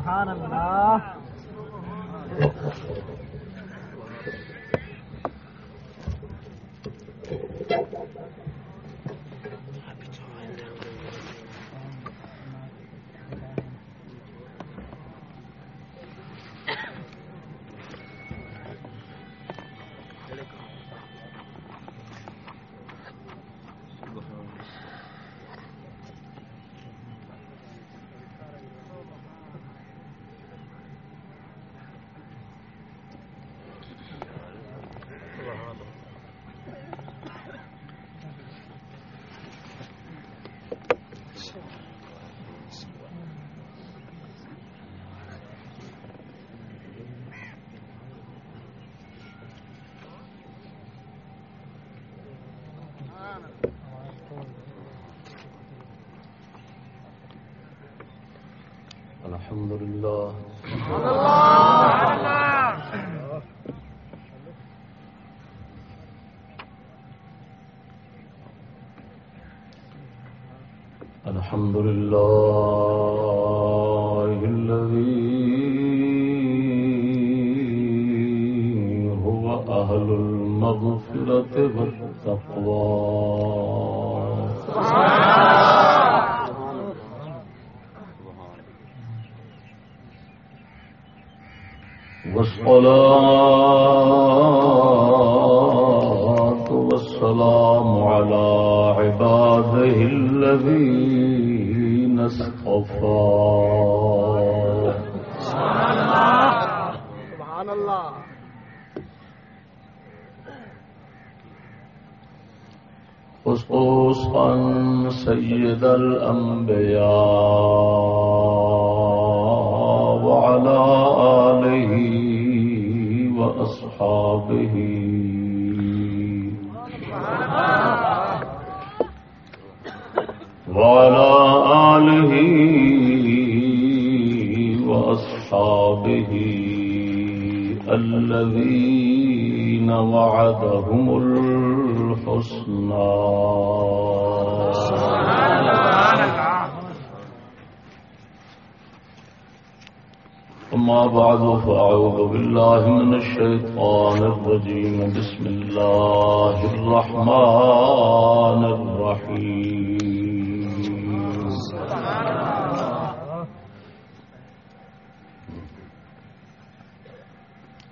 الحمد Thank you.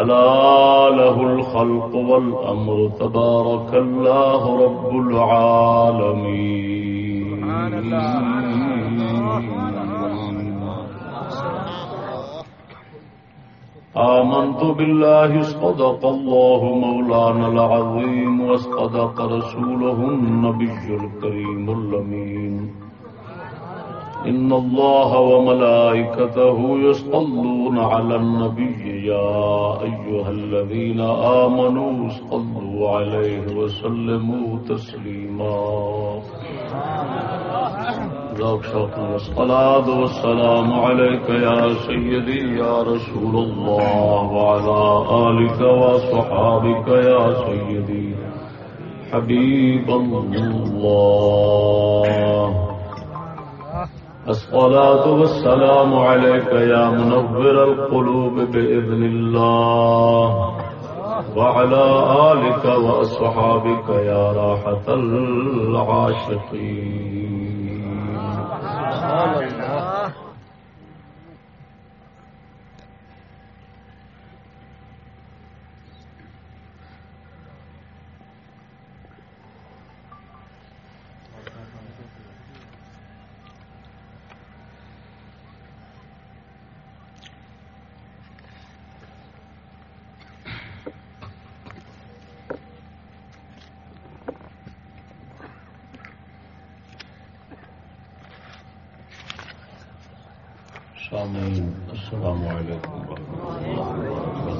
ألا له الخلق والأمر تبارك الله رب العالمين. آمنت بالله اصطدق الله مولانا العظيم واصطدق رسوله النبي الكريم اللمين إن الله وملائكته يصلون على النبي يا أيها الذين آمنوا صلوا عليه وسلموا تسليما. الصلاة والسلام عليك يا سيدي يا رسول الله وعلى آلك وصحابك يا سيدي حبيب الله. الصلاة والسلام عليك يا منور القلوب بإذن الله. وعلى آلك وأصحابك يا راحة العاشقين سامعین السلام علیکم ورحمۃ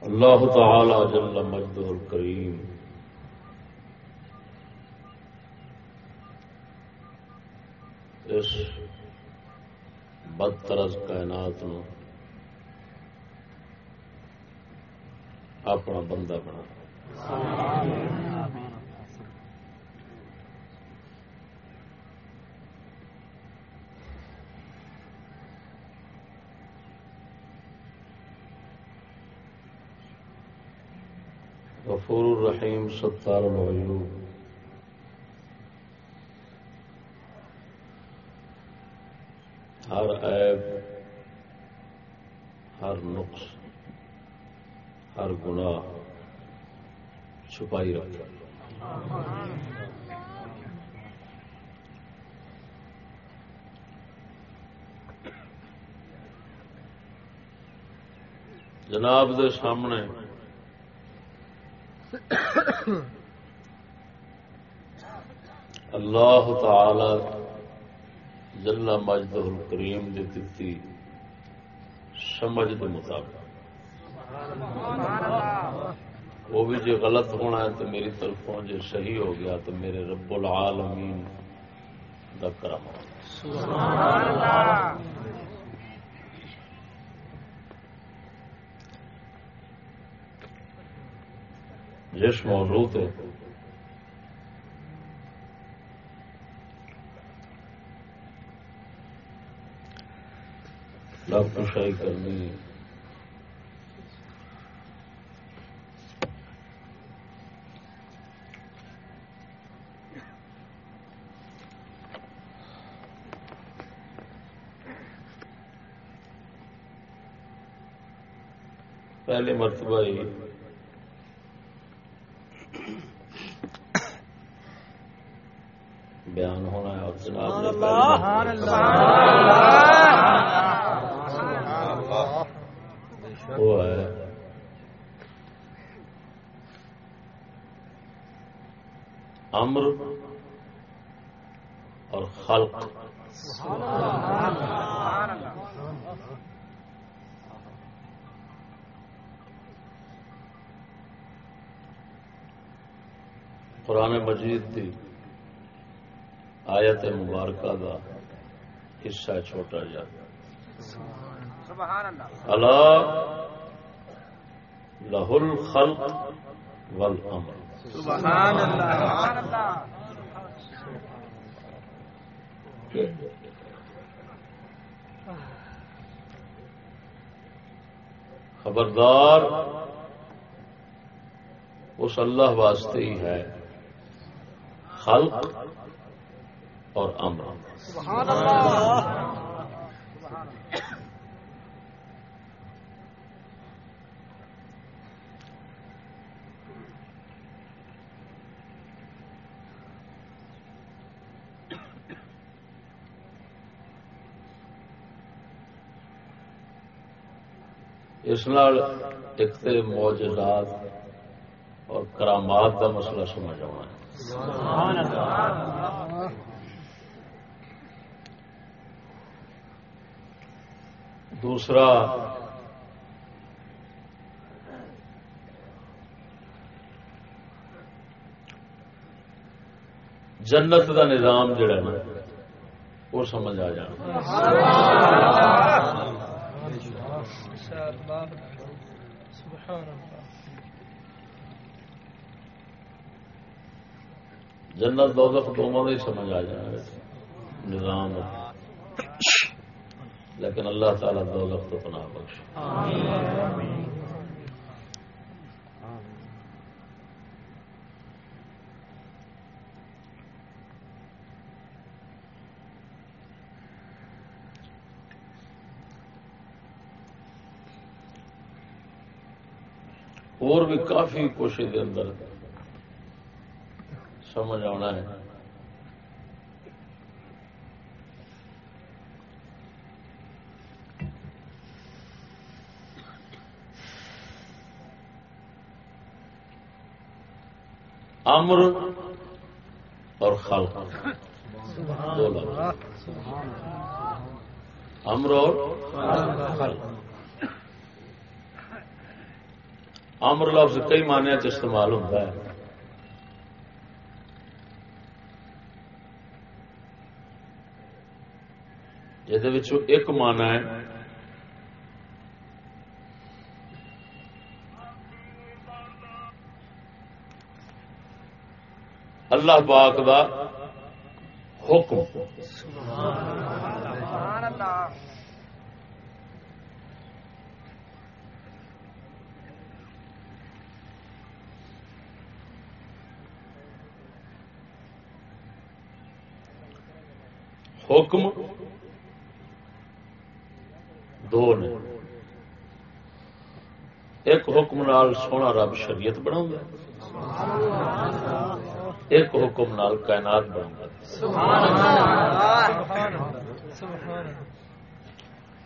اللہ اللہ تعالی جل مجد الکریم اس بدترز کائنات نو اپنا بندہ بنا غفور ستار العیوب ہر عیب ہر نقص ہر گناہ چھپائی رکھا جناب دے سامنے اللہ تعالی جل مجد الکریم دی دتی سمجھ دے مطابق۔ وہ بھی جو غلط ہونا ہے تو میری طرفوں جو صحیح ہو گیا تو میرے رب العالمین دا کرم۔ سبحان اللہ۔ جس موضوع تے ڈاکٹر شاہی کرنی پہلی مرتبہ ہی بیان ہونا ہے اور جناب وہ ہے۔ امر اور خلق۔ قرآن مجید دی آیت مبارکہ دا حصہ چھوٹا جا۔ اللہ لہ الخلق والامر۔ سبحان اللہ خبردار، اس اللہ واسطے ہی ہے۔ خلق اور امر۔ اس نال ایک معجزات اور کرامات کا مسئلہ سمجھ آنا ہے سبحان اللہ دوسرا، جنت کا نظام جڑا نا، وہ سمجھ آ جانا۔ جنت دوزخ دونوں کا ہی سمجھ آ جانا نظام لیکن اللہ تعالیٰ دوزخ تو پناہ بخش اور بھی کافی کوشش اندر سمجھ آنا ہے۔ امر اور خلق. دو لفظ. امر اور خلق. امر لفظ کئی معنی استعمال ہوتا ہے. یہ ایک مانا ہے اللہ پاک دا حکم. حکم دو نے. ایک حکم نال سونا رب شریعت بنا ایک حکم نال کائنات بنا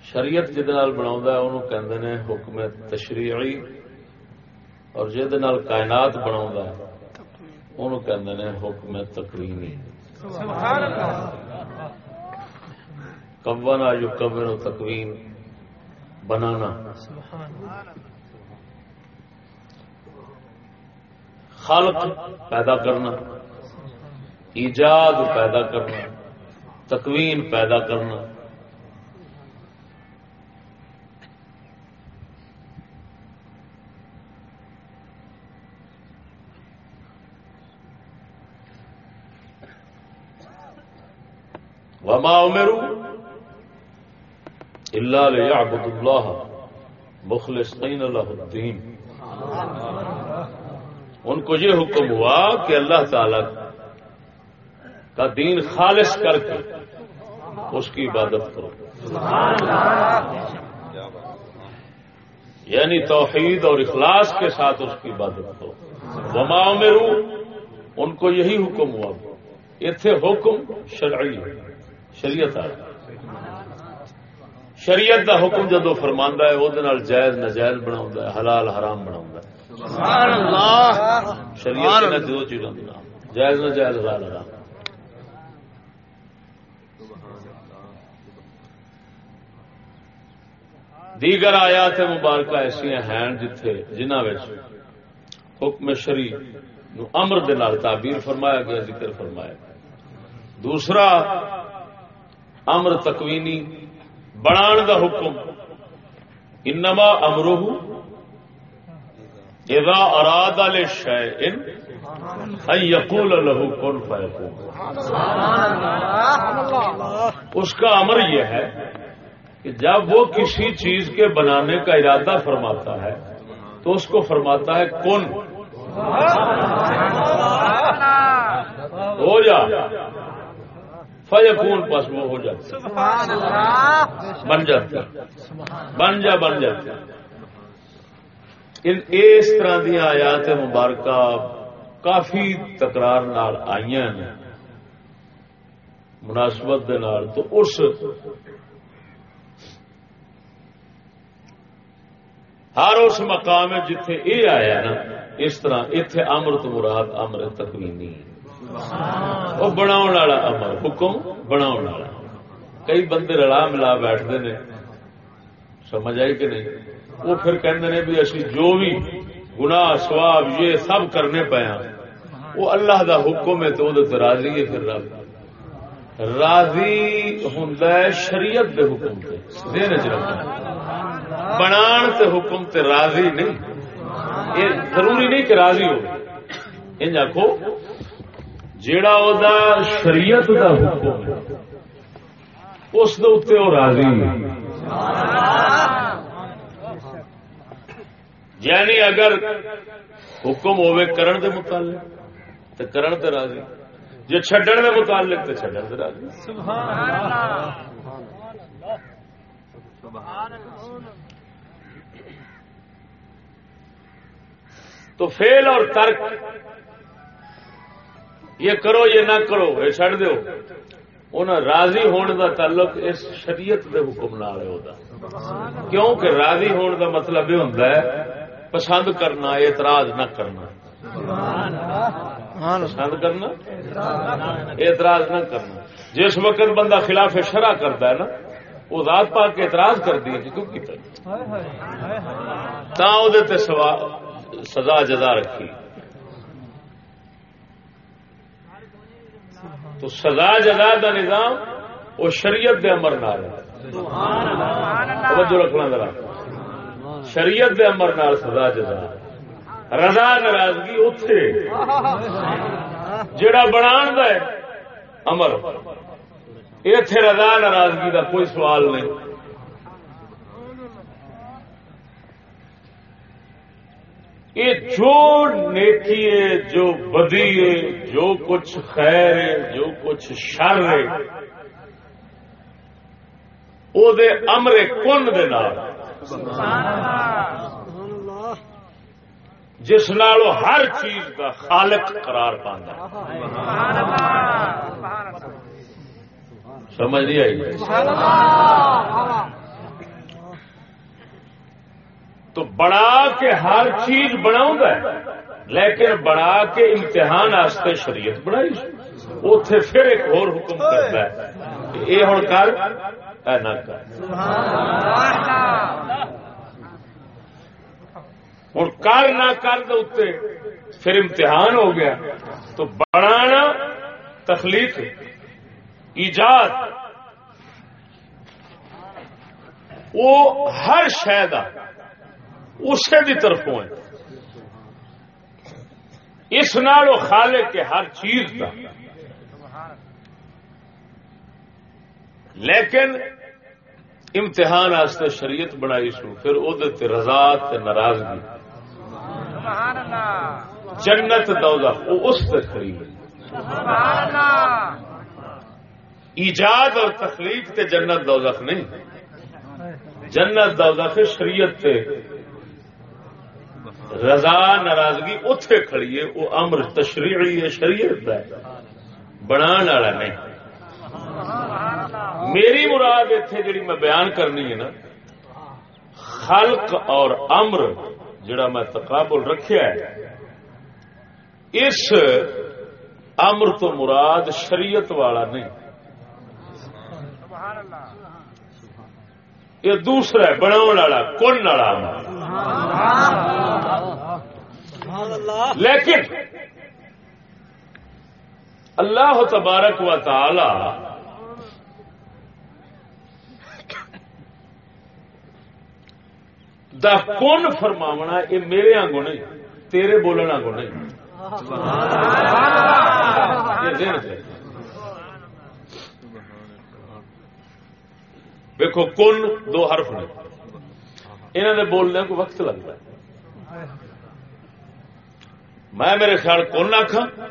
شریعت جہد بنا کہ حکم تشریعی، اور جہد کائنات بنا کہ حکم تقریمی کبنا جو کبن تقویم، بنانا۔ خلق پیدا کرنا، ایجاد پیدا کرنا، تکوین پیدا کرنا۔ وما امروا الا ليعبدوا الله مخلصين له الدين۔ ان کو یہ حکم ہوا کہ اللہ تعالی کا دین خالص کر کے اس کی عبادت کرو۔ یعنی توحید اور اخلاص کے ساتھ اس کی عبادت کرو۔ وما میرو ان کو یہی حکم ہوا۔ اتنے حکم شرعی، شریعت آ شریعت کا حکم جدو فرماندہ ہے، وہ جائز نجائز بنا حلال، حرام بنا شریعت دو چیزوں جائز نہ جائز حلال حرام. دیگر آیات مبارکہ ایسا ہیں جتھے جنہ حکم شری امر تعبیر فرمایا گیا ذکر فرمایا دوسرا امر تکوینی بنان دا حکم انما امروہ اذا اراد للشيء ان يقول له كن فيكون. اس کا امر یہ ہے کہ جب وہ کسی چیز کے بنانے کا ارادہ فرماتا ہے تو اس کو فرماتا ہے کن. ہو جا. فیکون پس وہ ہو جاتا بن جاتا بن جا بن جاتا اس طرح دیا آیات مبارکہ کافی تکرار آئی مناسبت تو اس ہر اس مقام جتھے یہ آیا نا اس طرح اتے امرت مراد امر تکوینی۔ وہ بنا امر حکم بنا کئی بندے رلا ملا بیٹھتے ہیں سمجھ آئی کہ نہیں؟ وہ پھر کہتے بھی اسی جو بھی گنا سواب یہ سب کرنے پایا ہاں، وہ اللہ دا حکم ہے تو وہ راضی ہے پھر رب۔ راضی ہوں شریعت دے حکم تے دین بنان تے حکم تے راضی نہیں۔ یہ ضروری نہیں کہ راضی ہو۔ ان آخو جیڑا دا شریعت دا حکم اس دے وہ راضی یعنی اگر حکم ہوے کرن دے متعلق تو کرن تے راضی۔ جے چھڈن دے متعلق تو چھڈن تے راضی۔ تو فیل اور ترک، یہ کرو یہ نہ کرو یہ چڑ دو انہیں راضی ہونے کا تعلق اس شریعت کے حکم نال ہے کیوں کہ راضی ہونے کا مطلب یہ ہوتا ہے پسند کرنا اعتراض نہ کرنا۔ پسند کرنا اعتراض نہ کرنا۔ جس وقت بندہ خلاف شرع کرتا ہے نا وہ ذات پاک کے اعتراض کر دی کیتا تا سزا جزا رکھی۔ تو سزا جزا دا نظام وہ شریعت دے امر ہے۔ توجہ رکھنا ذرا۔ شریعت دے امر نال سزا جزا۔ رضا ناراضگی اتے جڑا بنا امر۔ اتے رضا ناراضگی دا کوئی سوال نہیں۔ یہ جو نیکی ہے، جو بدی ہے، جو کچھ خیر ہے، جو کچھ شر ہے۔ وہ دے امر کن دے نال۔ جس نال ہر چیز کا خالق قرار پاندہ سمجھ نہیں آئی تو بڑا کے ہر چیز بنا لیکن بڑا کے امتحان آستے شریعت بنائی۔ اتے پھر ایک اور حکم کرتا ہے۔ یہ ہوں کر اے نہ کر ہوں کر نہ کر دے پھر امتحان ہو گیا۔ تو بڑھانا تخلیق، ایجاد۔ وہ ہر شاید اسی دی طرفوں ہے۔ اس نال وہ خالق کے ہر چیز کا لیکن امتحان آستے شریعت بنائی سو پھر وہ رضا ناراضگی۔ جنت دودا وہ اس ایجاد اور تخلیق تے جنت دوزخ نہیں۔ جنت دوزخ شریعت تے رضا ناراضگی اتے کھڑی ہے وہ امر تشریعی ہے شریعت ہے۔ بنا والا نہیں۔ میری مراد اتنے جڑی میں بیان کرنی ہے نا، خلق اور امر جڑا میں تقابل رکھیا ہے، اس امر تو مراد شریعت والا نہیں۔ یہ دوسرا ہے بنا والا کن والا۔ لیکن اللہ تبارک و تعالی دا کون فرماونا یہ میرے آنگوں نہیں تیرے بولن آنگوں نہیں۔ دیکھو کن دو حرف نے۔ انہوں نے بولنے کو وقت لگتا ہے۔ میں میرے خیال کون آخا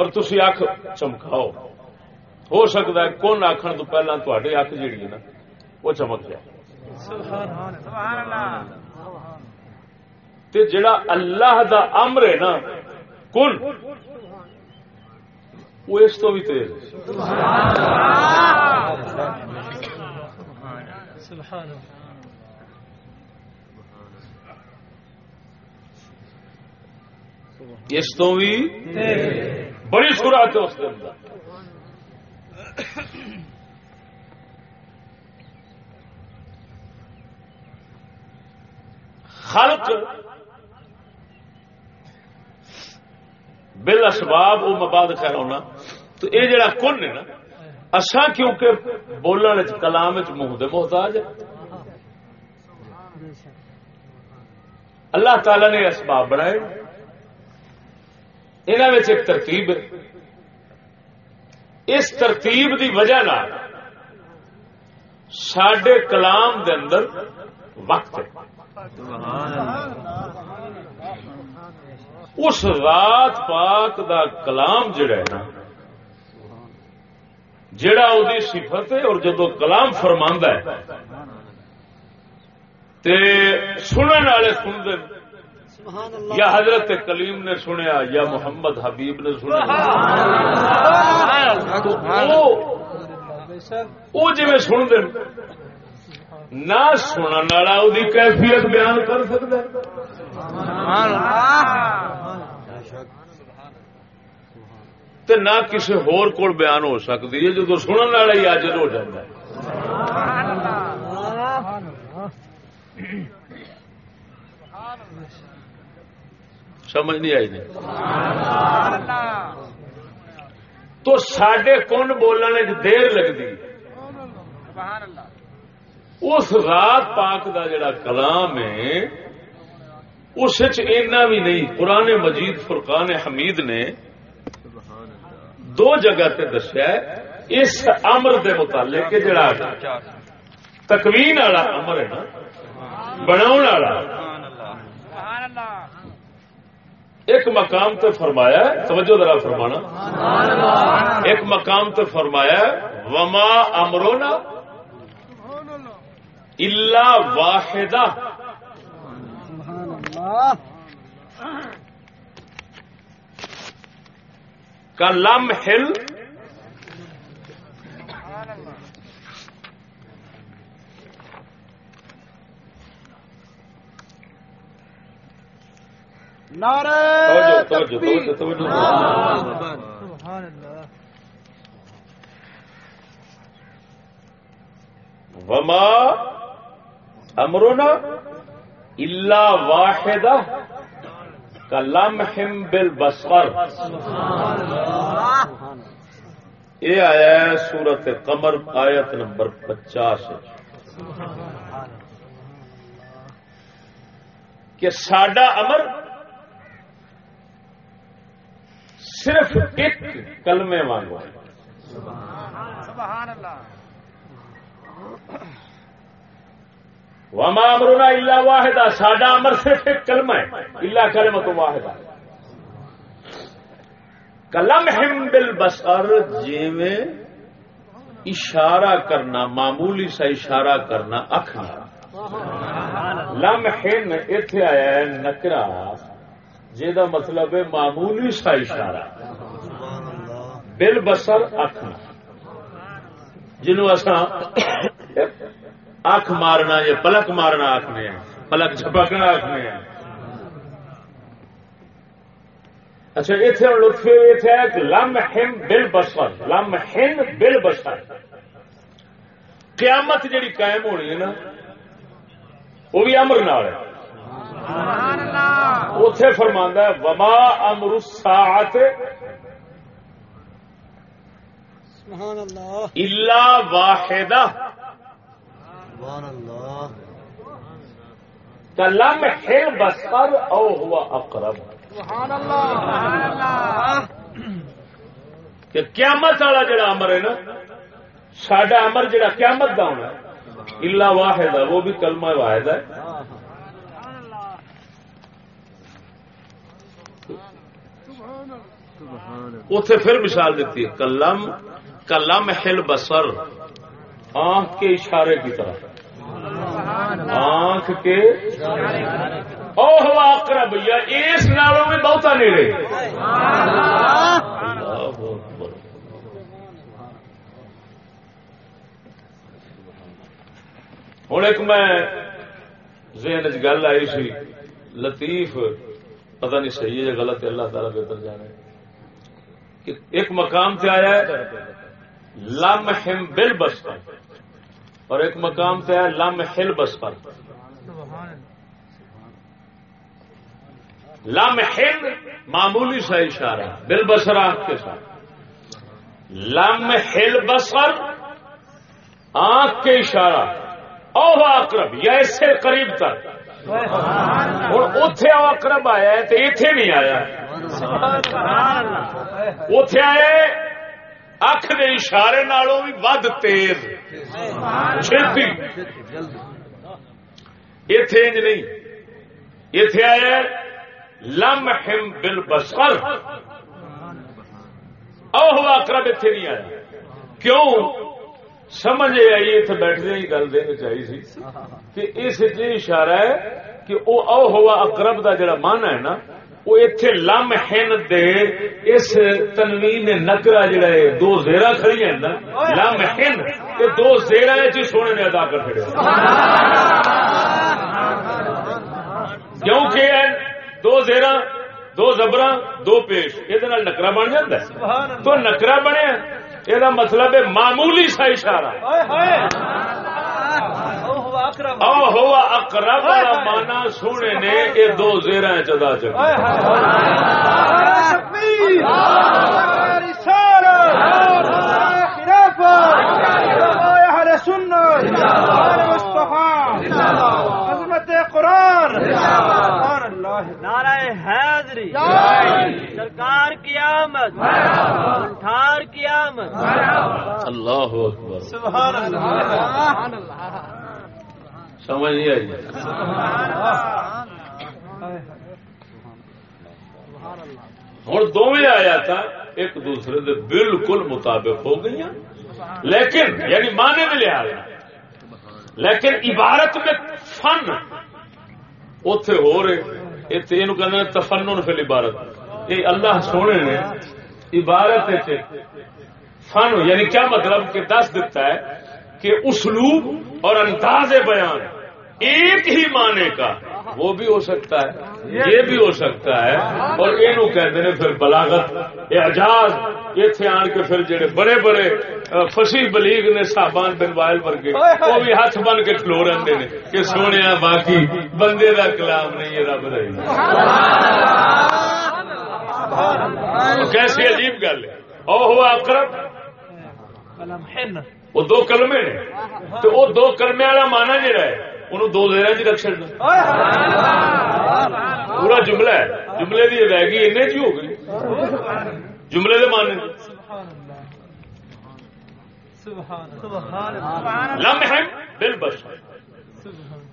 اور تھی اکھ چمکاؤ۔ ہو سکتا ہے کون آخر تو پہلے تے اکھ جیڑی ہے نا، وہ چمک جائے۔ تے جڑا اللہ دا امر ہے نا کن وہ اس تو بھی تیز اس تو بھی بڑی سورات ہے اس کے اندر۔ خلق بل اسباب وہ مباد خیر ہونا تو یہ جڑا کن ہے نا اصا کیونکہ بولنے کلام منہ دے محتاج ہے اللہ تعالی نے اسباب بنائے۔ انہوں ایک ترتیب ہے۔ اس ترتیب دی وجہ سڈے کلام دے اندر وقت ہے۔ اس رات پاک دا کلام جڑا ہے نا، جڑا وہ صفت ہے اور جدو کلام فرما ہے، تے سنن والے سنتے یا حضرت کلیم نے سنیا یا محمد حبیب نے سنیا. وہ جی سن دیں نہ سننے والا وہ کیفیت بیان کر سکتا سبحان اللہ. تے نہ کسی ہور کول بیان ہو سکتی ہے جدو سنن والا ہی حاضر ہو جاتا ہے۔ سمجھ نہیں آئی نہیں۔ تو سڈے کون بولنے دیر لگتی اس رات پاک دا جڑا کلام ہے اس اینا بھی نہیں قرآن مجید فرقان حمید نے دو جگہ تے دسیا اس امر دے متعلق کہ جڑا تکوین والا امر ہے نا بناؤ والا۔ سبحان اللہ۔ ایک مقام تے فرمایا توجہ ذرا فرمانا۔ ایک مقام تے فرمایا وما امرونا الا واحدہ کا لم ہل نعرہ سبحان اللہ وما امرونا الا واحدہ کا لمحم بالبصر۔ یہ آیا ہے سورت قمر آیت نمبر پچاس۔ کہ ساڈا امر صرف ایک کلمے وانگو سبحان اللہ وما امرنا الا واحدہ ساڈا امر صرف ایک کلمہ ہے۔ الا کلمہ تو واحدہ کلم ہم بل بسر جیویں اشارہ کرنا، معمولی سا اشارہ کرنا اکھ نال لم ہن اتے آیا ہے نکرا جہاں مطلب ہے معمولی سا اشارہ۔ بل بسر اکھ۔ جنوں اساں اکھ مارنا یا پلک مارنا آخنے ہیں، پلک جھپکنا آخنے ہیں۔ اچھا اتنے ہوں لطف اتنے لم ہم بل بسر لم ہن بل بسر قیامت جڑی قائم ہونی ہے نا، وہ بھی امر نال ہے۔ اتے فرماندہ ہے وما امر الساعت سبحان اللہ۔ الا واحدہ سبحان اللہ۔ کلم ہل بسر او ہوا اقرب۔ سبحان اللہ۔ سبحان اللہ کہ قیامت والا جڑا امر ہے نا سڈا امر جڑا قیامت کا ہونا الا واحد ہے وہ بھی کلمہ واحد ہے۔ اتے پھر مثال دیتی ہے، کلم کلم ہل بسر آنکھ کے اشارے کی طرح۔ آنکھ کے او ہوا اقرب، یا اس نالوں میں بہتا نیڑے۔ ہوں ایک میں ذہن چ گل آئی سی، لطیف، پتہ نہیں صحیح ہے یا غلط ہے، اللہ تعالیٰ بہتر جانے۔ کہ ایک مقام سے آیا ہے، لم ہم بل بس پر۔ اور ایک مقام سے آیا لم ہل بس پر۔ لم ہل معمولی سا اشارہ، بل بسر آنکھ کے ساتھ۔ لم ہل بسر آنکھ کے اشارہ۔ او اقرب، یا اس سے قریب تک۔ ہوں اتے اقرب آیا ہے تو اتے نہیں آیا۔ اتے آئے، اکھ کے اشارے نالوں بھی ود تیز چھتی اتے انج نہیں۔ اتے آیا لم ہم بل بسر او ہوا اقرب اتے نہیں آیا کیوں؟ سمجھ آئی اتنے بیٹھنے ہی گل دینی چاہیے سی۔ کہ اس اشارہ ہے کہ او او ہوا اقرب دا جڑا من ہے نا وہ اتے لم ہن دے اس تنوین نکرا جڑا ہے، دو زیرا کھڑی ہیں نا۔ لم ہن یہ دو زیرا چی جی سونے نے ادا کر چڑیا کیونکہ دو زیرا دو زبر دو پیش۔ یہ نکرا بن جاتا تو نکرا بنیا یہ مطلب ہے معمولی سا اشارہ۔ اقرب والا مانا سونے نے یہ دو زیرا چدا چکا عظمت قرآن نعرہ حیدری سرکار کی آمد ٹھار کی آمد اللہ۔ اکبر سبحان اللہ۔ سمجھ نہیں آئی۔ ہوں دونوں آیا تھا ایک دوسرے دے بالکل مطابق ہو گئی لیکن یعنی مانے میں لیا لیکن عبارت میں فن اتے ہو رہے یہ کہ تفنن فل عبارت یہ اللہ سونے نے عبارت فن یعنی کیا مطلب کہ دس دیتا ہے کہ اسلوب اور انداز بیان ایک ہی معنی کا وہ بھی ہو سکتا ہے یہ بھی ہو سکتا ہے۔ اور یہ کہتے ہیں پھر بلاغت اعجاز اتنے آن کے پھر جڑے بڑے بڑے فصیح بلیغ نے صابان بن وائل ورگے وہ بھی ہاتھ بن کے کھلو رہتے ہیں کہ سونے باقی بندے کا کلام نہیں یہ رب رہی کیسی عجیب گل ہے۔ او ہوا اقرب۔ وہ دو کلمے نے تو وہ دو کلمے والا مانا جہا ہے انہوں دو دیر چ جی رکھ چڑنا پورا جملہ ہے۔ جملے کی رہ گئی ان ہو گئی۔ جملے دے مانے لمحم دل بس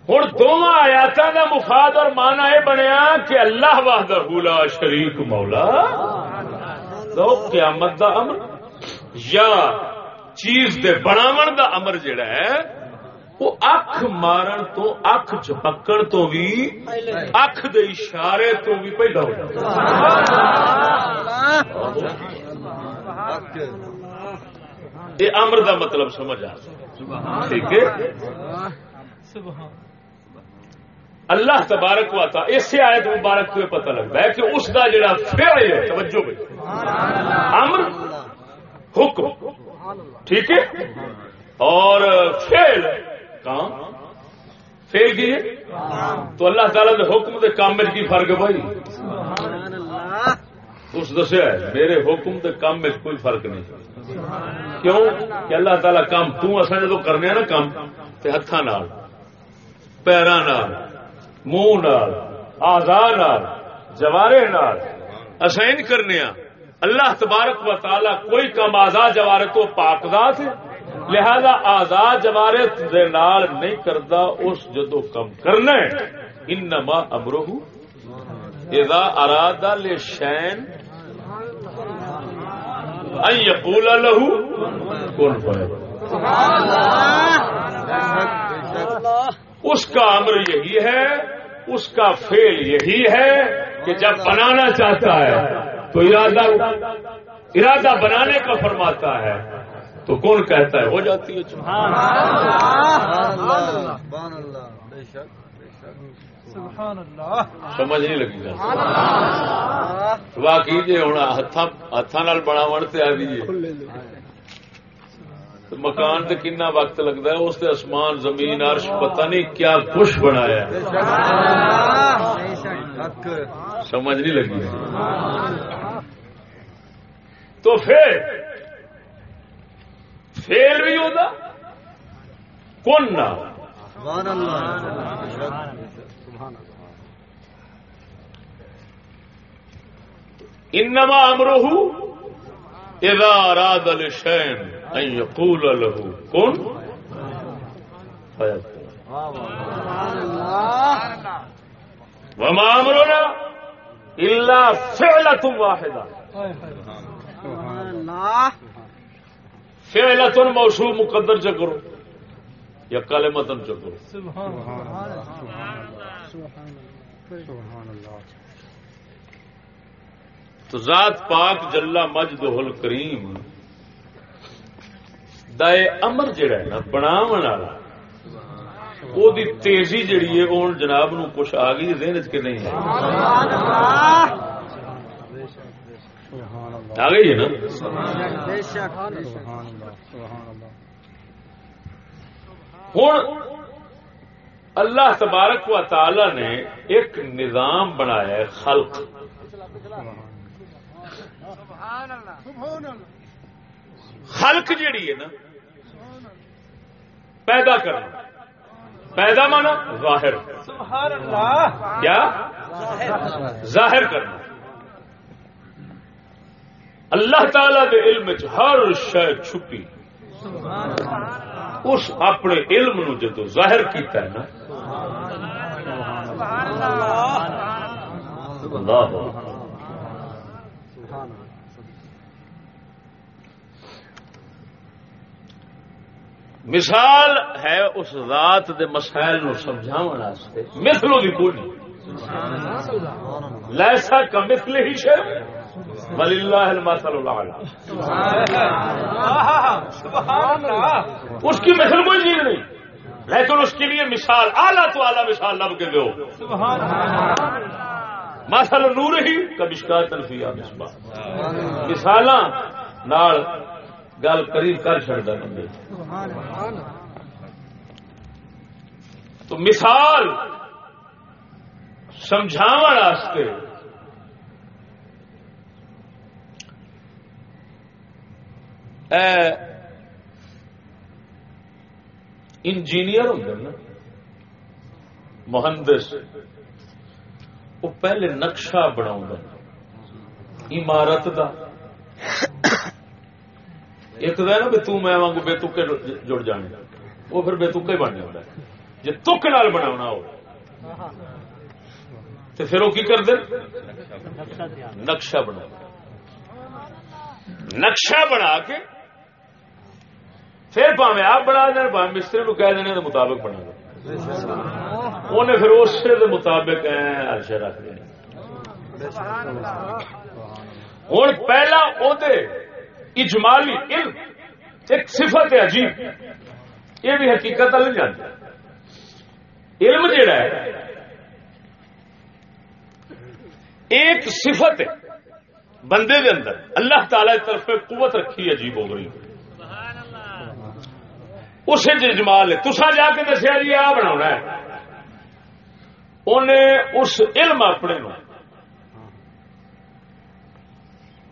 ہوں دونوں آیات کا مفاد اور مانا یہ بنیا کہ اللہ وحدہ لا شریک مولا۔ تو قیامت دا امر۔ یا چیز دے بناون دا امر جڑا ہے، وہ اکھ مارن تو، اکھ چپکن تو بھی، اکھ دے اشارے تو بھی پیدا ہو یہ امر دا مطلب سمجھ آ ٹھیک ہے؟ اللہ تبارک ہوا تھا اس سے آئے تو مبارک کو پتہ لگتا ہے کہ اس کا جڑا فعل ہے، توجہ بھائی۔ امر، حکم۔ ٹھیک ہے؟ اور فعل کام۔ فیل کی تو اللہ تعالی کے حکم کے کام میں کی فرق ہے بھائی۔ اس دسیا ہے میرے حکم کے کام میں کوئی فرق نہیں۔ کیوں؟ کہ اللہ تعالی کام تسا جدو کرنے نا کام تو ہاتھوں پیروں منہ آزار جوارے اسائن کرنے اللہ تبارک و تعالی کوئی کام آزاد جوارے تو پاک ذات ہے۔ لہذا آزاد جوارت نال نہیں کرتا اس جدو کم کرنا انما امرہ اذا اراد لشین ان یقول له کون اس کا امر یہی ہے، اس کا فیل یہی ہے کہ جب بنانا چاہتا ہے تو ارادہ ارادہ بنانے کا فرماتا ہے تو کون کہتا ہے؟ ہو جاتی ہے سمجھ نہیں لگی باقی جی ہوں ہاتھ بنا تے آ دیجیے مکان تے کنا وقت لگتا ہے اس آسمان زمین عرش پتہ نہیں کیا کچھ بنایا سمجھ نہیں لگی۔ تو پھر فیل بھی ہوتا۔ کون نہ انما امرہ اذا اراد الشین ان یقول له کن۔ وما امرنا فعلة موصول مقدر چکرو یا کلمتن چکرو تو ذات پاک جلا مجد ہل کریم دے امر جڑا ہے نا بناو والا وہ تیزی جڑی ہے وہ جناب نو کچھ آ گئی ذہن چ کہ نہیں ہے آ گئی ہے نا ہوں اللہ تبارک و تعالی نے ایک نظام بنایا ہے خلق خلق جیڑی ہے نا پیدا کرنا پیدا مانا ظاہر۔ کیا؟ ظاہر کرنا۔ اللہ تعالی دے علم چ ہر شے چھپی۔ اس اپنے علم نو جدو ظاہر کیتا ہے نا۔ اللہ۔ مثال ہے اس ذات دے مسائل نو سمجھاون واسطے۔ مثلو دی کوئی لیسا کا مثل ہی شے وللہ المثل الاعلی اللہ اس کی مثل کوئی چیز نہیں۔ لیکن اس کے لیے مثال، اعلیٰ تو اعلیٰ مثال لب کے دو۔ سبحان مثل نور ہی کبشکا تنفیہ مصباح۔ مثالاں نال گل قریب کر چڑتا بندے تو مثال سمجھاو واسطے اے انجینئر ہوں نا، مہندس وہ پہلے نقشہ بنا عمارت دا۔ ایک تو ہے نا بھی تو میں وانگو بے تکے جڑ جانے وہ پھر بے تکے بننے ہوتا ہے جی تک نال بنا ہو تو پھر وہ کی کر دے نقشہ بنا نقشہ بنا کے پھر پاوے آپ بنا دین پاوے مستری نو کہہ دینے دے مطابق بنا دے انہیں پھر اس دے مطابق ارش رکھ دینے ہوں پہلا وہ اجمالی علم، ایک صفت ہے عجیب، یہ بھی حقیقت نہیں جانتا علم جڑا ہے، ایک صفت ہے، بندے دے اندر۔ اللہ تعالی طرف قوت رکھی عجیب ہو گئی۔ اسے جمال ہے تسا جا کے دسیا جی آ بنا ہے۔ انہیں اس علم اپنے نو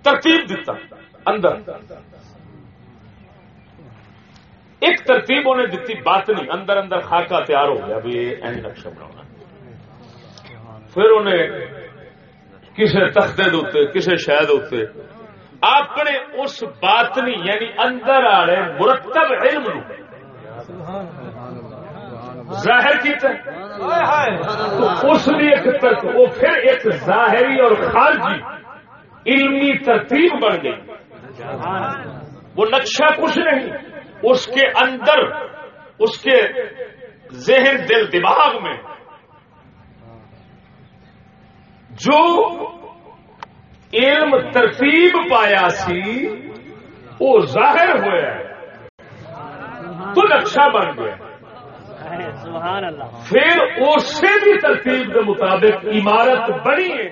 ترتیب دیتا۔ اندر۔ ایک ترتیب انہیں دیتی، بات نہیں، اندر اندر خاکہ تیار ہو گیا بھی یہ نقشہ بنا پھر انہیں کسی تختے دے کسی شہد اتنے اپنے اس بات نہیں یعنی اندر والے مرتب علم نو۔ ظاہر کیتا تو اس لیے ایک وہ پھر ایک ظاہری اور خارجی علمی ترتیب بن گئی۔ وہ نقشہ کچھ نہیں، اس کے اندر، اس کے ذہن، دل، دماغ میں جو علم ترتیب پایا سی، وہ ظاہر ہوا تو نقشہ بن گیا۔ پھر اسے بھی ترتیب کے مطابق عمارت بنی ہے.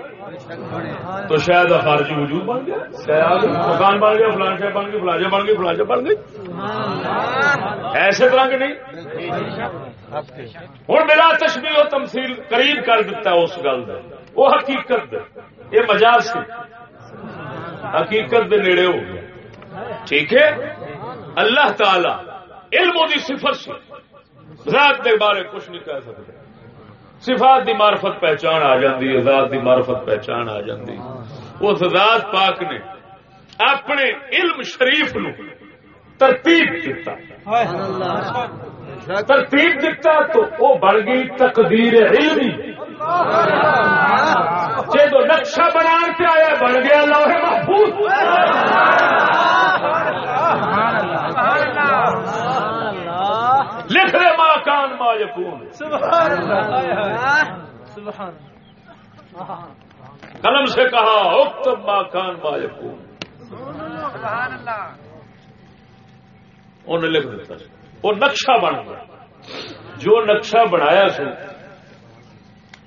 تو شاید خارجی وجود بن گیا. شاید. مکان بن گیا فلان شاہ بن گئی فلان شاہ بن گئی فلان شاہ بن گئی. ایسے طرح کے نہیں. ہوں میرا تشبیہ و تمثیل قریب کر دیتا ہے اس گل دے وہ حقیقت دے. یہ مجاز سی. حقیقت دے نیڑے ہو گیا. ٹھیک ہے؟ اللہ تعالی علم دی صفر سی ذات دے بارے کچھ نہیں کہہ سکتے۔ صفات دی معرفت پہچان آ جاندی ہے، ذات دی معرفت پہچان آ جاندی اس ذات پاک نے اپنے علم شریف نو ترتیب دیتا ترتیب دیتا تو وہ بن گئی تقدیر علمی۔ جدو نقشہ بنا کے آیا، بن گیا لوہے محفوظ۔ لکھ رہے ماں کان ما یکون قلم سے کہا اکتب ما کان ما یکون انہیں لکھ دیتا وہ نقشہ بن گیا۔ جو نقشہ بنایا سو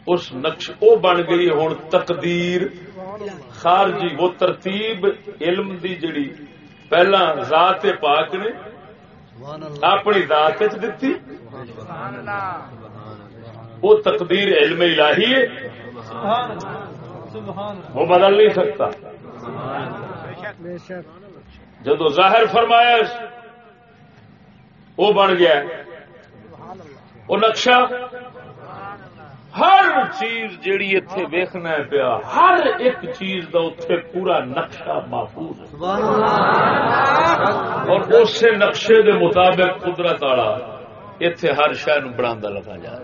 اس نقش، وہ بن گئی ہوں تقدیر۔ خارجی، وہ ترتیب، علم دی جڑی پہلا ذات پاک نے اپنی ذات دیتی وہ تقدیر علم الہی ہے۔ وہ بدل نہیں سکتا۔ جدو ظاہر فرمایا وہ بن گیا وہ نقشہ ہر چیز جیڑی اتے ویخنا ہے پیا ہر ایک چیز دا اتے پورا نقشہ محفوظ ہے۔ اور اس نقشے دے مطابق قدرت والا اتے ہر شہر بنا لگا جا۔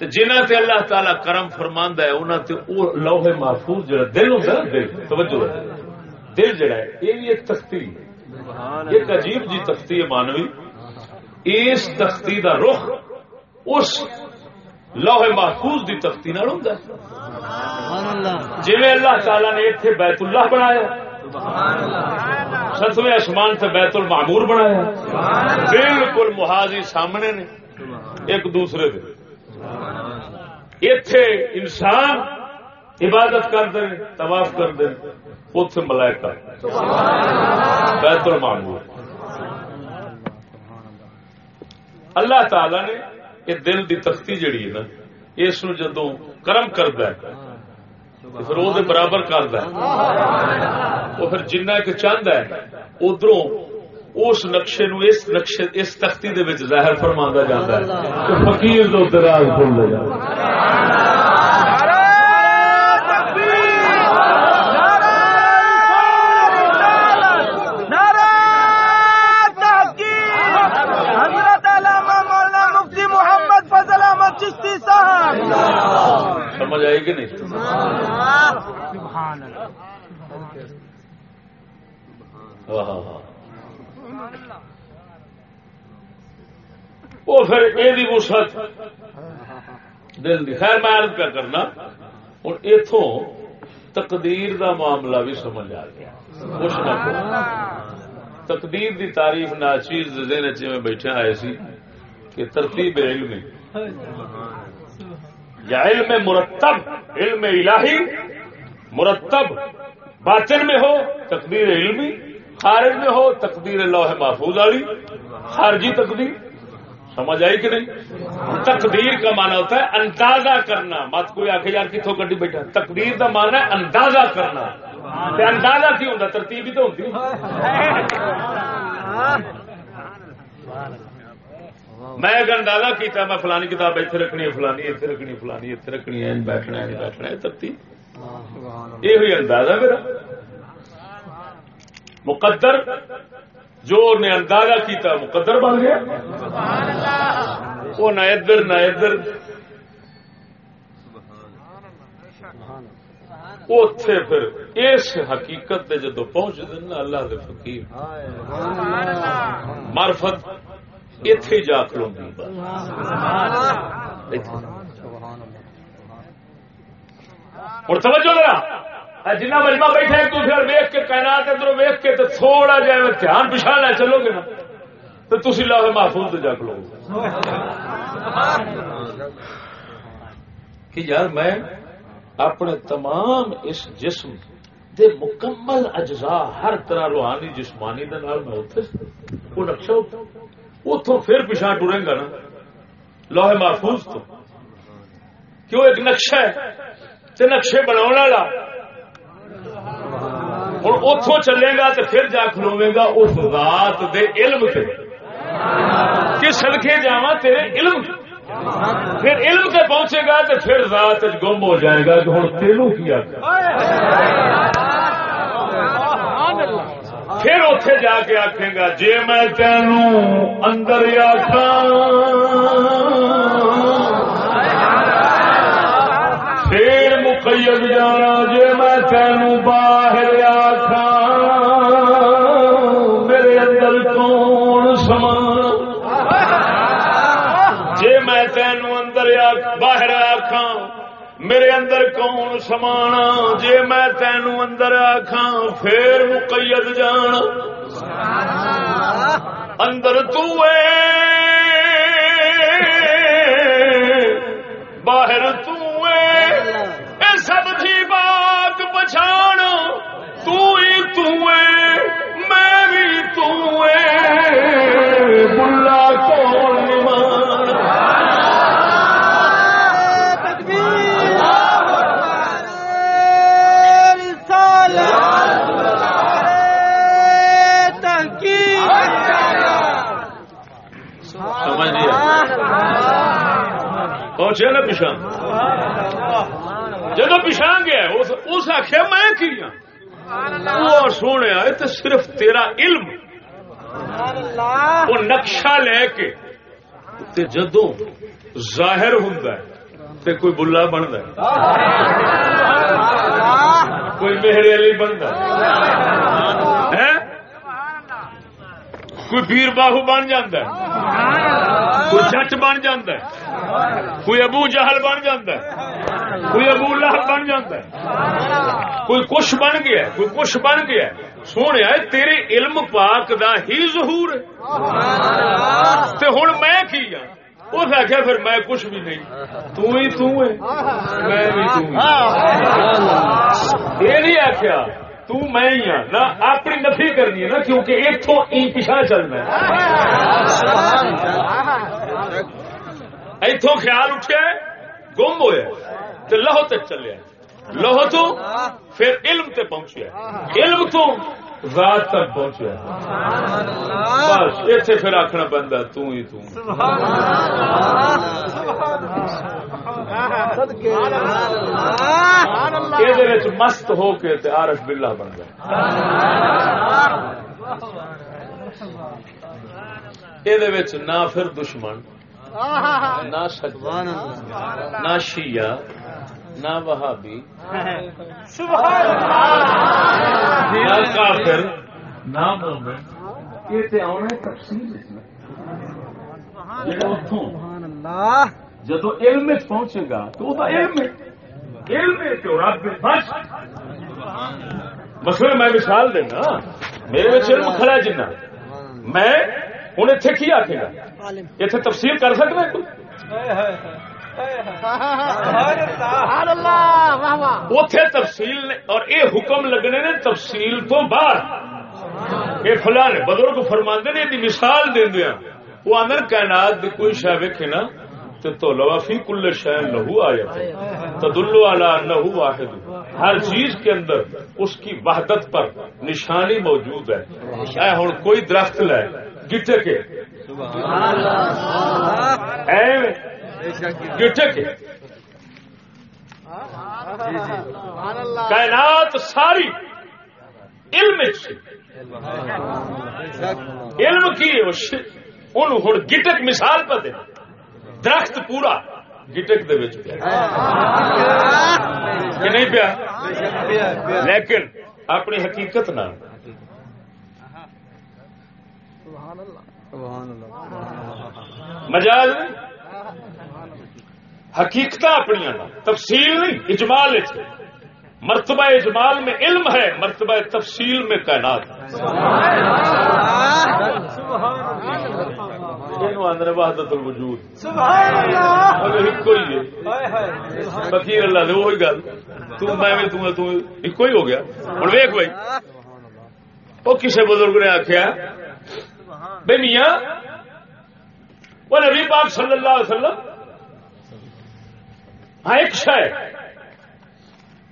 جنہ تے اللہ تعالی کرم فرماندا ہے انہاں تے او لوح محفوظ جڑا دل ہوندا دل توجہ ہے۔ دل جڑا ہے یہ بھی ایک تختی ہے۔ ایک عجیب جی تختی ہے مانوی اس تختی دا رخ اس لوح محفوظ دی تختی نال ہوندا ہے۔ جویں اللہ تعالی نے ایتھے بیت اللہ بنایا ستویں آسمان سے بیت المعمور بنایا۔ بالکل محاذی سامنے نے ایک دوسرے دے۔ اتے انسان عبادت کر دیں طواف کر دیں اتے ملائکہ۔ بیت المعمور۔ اللہ تعالی نے یہ دل دی تختی جڑی ہے نا، اس جدو کرم کرد پھر وہ برابر کرد وہ پھر جنہ ایک چاہد ہے، ادھروں اس نقشے نو، اس نقشے، اس تختی دے وچ ظاہر فرماندا جاندا ہے۔ کہ فقیر دو دراز کھل لے جاندا سمجھ آئی کہ نہیں؟ سبحان اللہ وہ پھر یہ وسعت۔ دل دی خیر میں عرض پہ کرنا؟ ہوں اتوں تقدیر دا معاملہ بھی سمجھ آ گیا۔ کچھ نہ کچھ تقدیر دی تعریف ناچیز دین میں بیٹھے آئے سی کہ ترتیب علم یا علم مرتب، علم الہی مرتب، باطن میں ہو، تقدیر علمی، خارج میں ہو، تقدیر لوح محفوظ والی خارجی تقدیر، سمجھ آئی کہ نہیں؟ تقدیر کا مانا ہوتا ہے اندازہ کرنا مت کوئی آخ یار کتوں کٹی بیٹھا، تقدیر کا مانا ہے اندازہ کرنا۔ اندازہ کی ہوتا؟ ترتیب ہی تو ہوتی میں اگر اندازہ کیتا میں فلانی کتاب اتنے رکھنی ہے فلانی اتنے رکھنی فلانی اتنے رکھنی ہے بیٹھنا ہے بیٹھنا ہے ترتیب یہ ہوئی اندازہ میرا۔ مقدر جو نے اندازہ کیتا مقدر بن گیا۔ وہ نہ ادھر نہ ادھر اتے پھر اس حقیقت دے جدو پہنچ دینا اللہ دے فقیر۔ معرفت اتے جا کلو ہوں توجہ ذرا جنہ مجمع بیٹھے تو پھر ویخ کے کائنات ادھر ویخ کے تو تھوڑا جا دھیان پچھا لے چلو گے نا تو تھی لاہے محفوظ تو جگ لو کہ یار میں اپنے تمام اس جسم دے مکمل اجزاء ہر طرح روحانی جسمانی دے نال میں اتنے وہ نقشہ اتوں پھر پچھا ٹرے گا نا۔ لوہے محفوظ تو۔ کیوں ایک نقشہ ہے؟ تے نقشے بنا ہوں اتوں چلے گا تو پھر جا کھلوے گا اس رات دے علم سے کہ سدکے جا تیرے علم۔ پھر علم سے پہنچے گا تو پھر رات گم ہو جائے گا کہ ہوں تینوں کیا پھر اتے جا کے آخے گا جی میں تینوں اندر آخا پھر مقید جانا جی میں تینوں باہر اندر کون سمانا؟ جی میں تینوں اندر آخا پھر مقید جان اندر تو اے، باہر تو اے اے سب جی باغ پچھاڑ تو ہی تو اے، میں بھی تو پہنچے نا پچھا جب پچھا گیا اس آخیا میں کی ہاں؟ وہ سونے تو صرف تیرا علم۔ وہ نقشہ لے کے تے جدو ظاہر ہوں تے کوئی بلا بنتا کوئی میرے علی بنتا ہے۔ کوئی پیر باہو بن جاتا ہے۔ کوئی جٹ بن جاتا ہے کوئی ابو جہل بن جاتا ہے کوئی ابو لہب بن جاتا ہے کوئی کچھ بن گیا ہے، کوئی کچھ بن گیا ہے۔ سونے تیرے علم پاک دا ہی ظہور ہے۔ تے ہن میں کی ہاں؟ اس آخیا پھر میں کچھ بھی نہیں۔ تو ہی تو ہے۔ میں بھی تو یہ نہیں آخیا تو میں ہی ہاں۔ نہ اپنی نفی کرنی ہے نا کیونکہ اتوں ای پیچھا چلنا اتوں خیال اٹھیا گم ہوا تو لہو تک چلیا لہو تو پھر علم تے پہنچیا علم تو ذات تک پہنچیا بس اتنے پھر آخنا بنتا تو ہی تو یہ مست ہو کے تے عارف باللہ بن گیا یہ نہ پھر دشمن۔ نہ نہ شیعہ نہ وہابی۔ نہ کافر نہ مومن۔ یہ تے آنا ہے۔ تفصیل اس میں جڑا اتھوں جدو علم پہنچے گا تو وہ علم علم رب بس مسئلہ میں مثال دینا۔ میرے میں علم کھڑا جنہ۔ میں ہوں اتنے کی آخے گا؟ اتنے تفصیل کر سکنا ہے کوئی اتے تفصیل اور اے حکم لگنے نے تفصیل تو باہر یہ فلاں بزرگ فرماندے نے مثال دیا۔ وہ اندر کائنات دی کوئی شہ ویکھے نا تو لوا فی کل شہ لہو آیا تدلو علی انہو واحد۔ ہر چیز کے اندر اس کی وحدت پر نشانی موجود ہے۔ ہن کوئی درخت لے۔ گٹے کے۔ گٹے کے۔ کائنات ساری علم علم کی ان ہوں گٹک مثال پہ دے۔ درخت پورا گٹک دے وچ پیا۔ کہ نہیں پیا؟ لیکن اپنی حقیقت نہ۔ مجاز حقیقت اپنی تفصیل نہیں اجمال ہے. مرتبہ اجمال میں علم ہے مرتبہ تفصیل میں کائنات وحدت الوجود. کوئی فقیر اللہ دے وہی گل. تو میں بھی تو تو ایک ہی ہو گیا. ہوں ویخ بھائی. وہ کسی بزرگ نے آخیا بے میاں، وہ نبی پاک صلی اللہ علیہ وسلم ہاں ایک شہ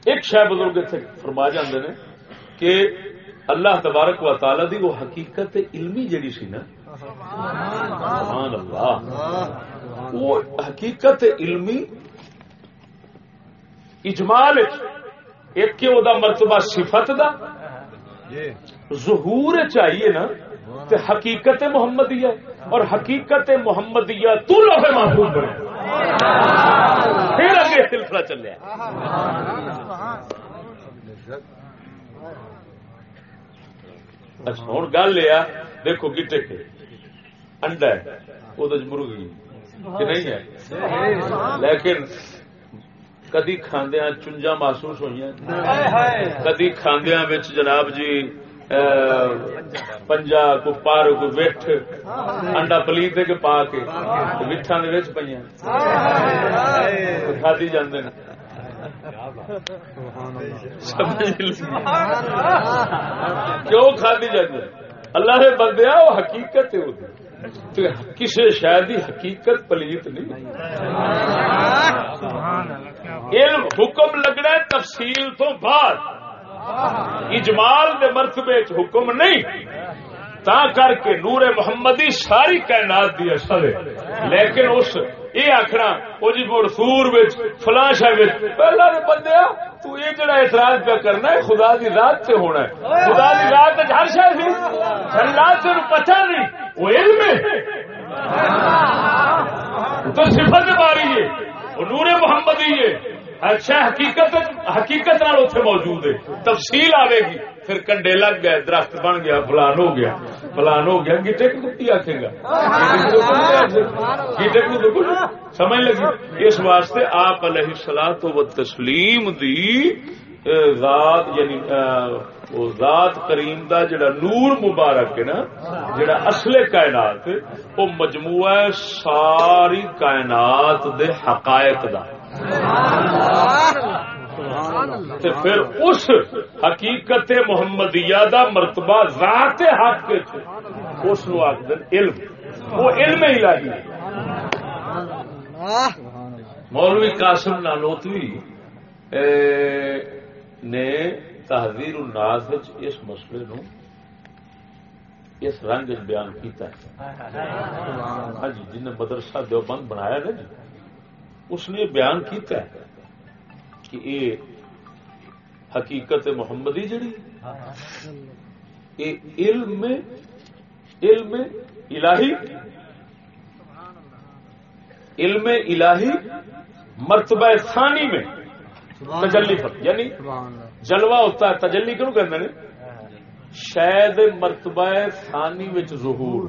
ایک شہ بزرگ اتنے فرما جاندے نے کہ اللہ تبارک و تعالی دی وہ حقیقت علمی جڑی سی نا، سبحان اللہ، وہ حقیقت علمی اجمال ایک کہ وہ دا مرتبہ صفت دا جی۔ ظہور چاہیے نا تے حقیقت محمدیہ اور حقیقت محمدیہ تو لوہے محفوظ بنے۔ پھر اگے سلسلہ چلے۔ اچھا ہوں گل لیا دیکھو گٹے کے انڈا ہے وہ مرغی کہ نہیں ہے؟ لیکن کدی کھاندیا چنجا محسوس ہوئی کدی کھاندیا جناب جی پنجا کو پار کو ویٹ انڈا پلیت کے پا کے مٹھا دے وچ پਈਆਂ کھادی جاندے نے۔ کیوں کھادی جاندے؟ اللہ نے بندیا وہ حقیقت ہے وہ۔ کسی شاید حقیقت پلیت نہیں۔ علم حکم لگنا تفصیل تو بعد۔ اجمال دے مرتبے چ حکم نہیں۔ تا کر کے نور محمدی ساری کائنات دی اصل ہے۔ لیکن اس یہ آخنا جی وہ جی مڑ سور فلاں شہ پہلا نے بندیا تو یہ جڑا اعتراض پہ کرنا ہے، خدا دی رات سے ہونا ہے۔ خدا دی رات ہر شہ سی۔ جنات سے پتہ نہیں، وہ علم ہے۔ تو صفت باری ہے، وہ نور محمدی ہے۔ اچھا حقیقت حقیقت اتنے موجود ہے۔ تفصیل آئے گی پھر کنڈے لگ گئے، درخت بن گیا، فلان ہو گیا۔ فلان ہو گیا، گیٹے کو کتی آخے گا۔ گیٹے کو جی، سمجھ لگی۔ اس واسطے آپ علیہ سلاح تو تسلیم دی ذات یعنی وہ ذات کریم دا جڑا نور مبارک ہے نا، جڑا اصل کائنات، وہ مجموعہ ساری کائنات دے حقائق دا تے پھر اس حقیقت محمدیہ دا مرتبہ ذات حق اس آخر علم۔ وہ علم الہی مولوی قاسم نانوتوی نے تحریر الناس اس مسئلے نو اس رنگ بیان کیتا ہے۔ ہاں جی جن مدرسہ دیوبند بنایا نا جی۔ اس نے بیان کیتا ہے کہ یہ حقیقت محمدی جڑی یہ علم علم الہی علم الہی مرتبہ ثانی میں تجلی فرق یعنی جلوہ ہوتا ہے، تجلی کیوں کہتے ہیں شاید مرتبہ ثانی وچ ظہور۔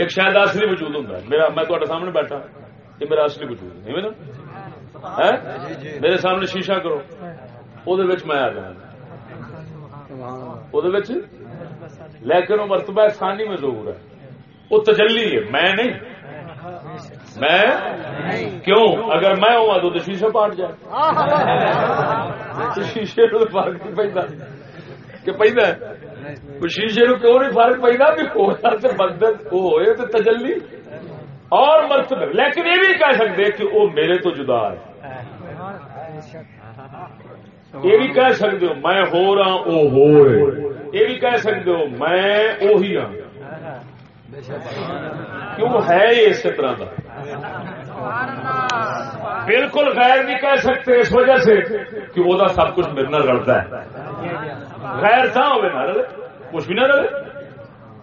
ایک شاید اصلی وجود ہوتا ہے۔ میرا میں تھوڑے سامنے بیٹھا یہ میرا اصلی وجود ہے۔ نہیں نا؟ میرے سامنے شیشہ کرو۔ وہ میں آ جاؤں وہ لیکن وہ مرتبہ ثانی میں ضرور ہے۔ وہ تجلی ہے۔ میں نہیں۔ میں کیوں؟ اگر میں ہوا تو شیشہ پاٹ جائے۔ شیشے کہ پہنتا شیشے نو کیوں نہیں فرق پہنتا بھی ہوا تو بدت وہ ہوئے تو تجلی۔ اور مرتبہ، لیکن یہ بھی کہہ سکتے کہ وہ میرے تو جدا ہے۔ یہ بھی کہہ سکتے ہو، میں ہو رہا وہ ہو یہ بھی کہہ سکتے ہو، میں وہی ہوں کیوں ہے یہ اس طرح کا بالکل غیر نہیں کہہ سکتے اس وجہ سے کہ وہ سب کچھ میرے نال لڑتا ہے۔ غیر تھا ہوئے نہ رلے، کچھ بھی نہ رلے۔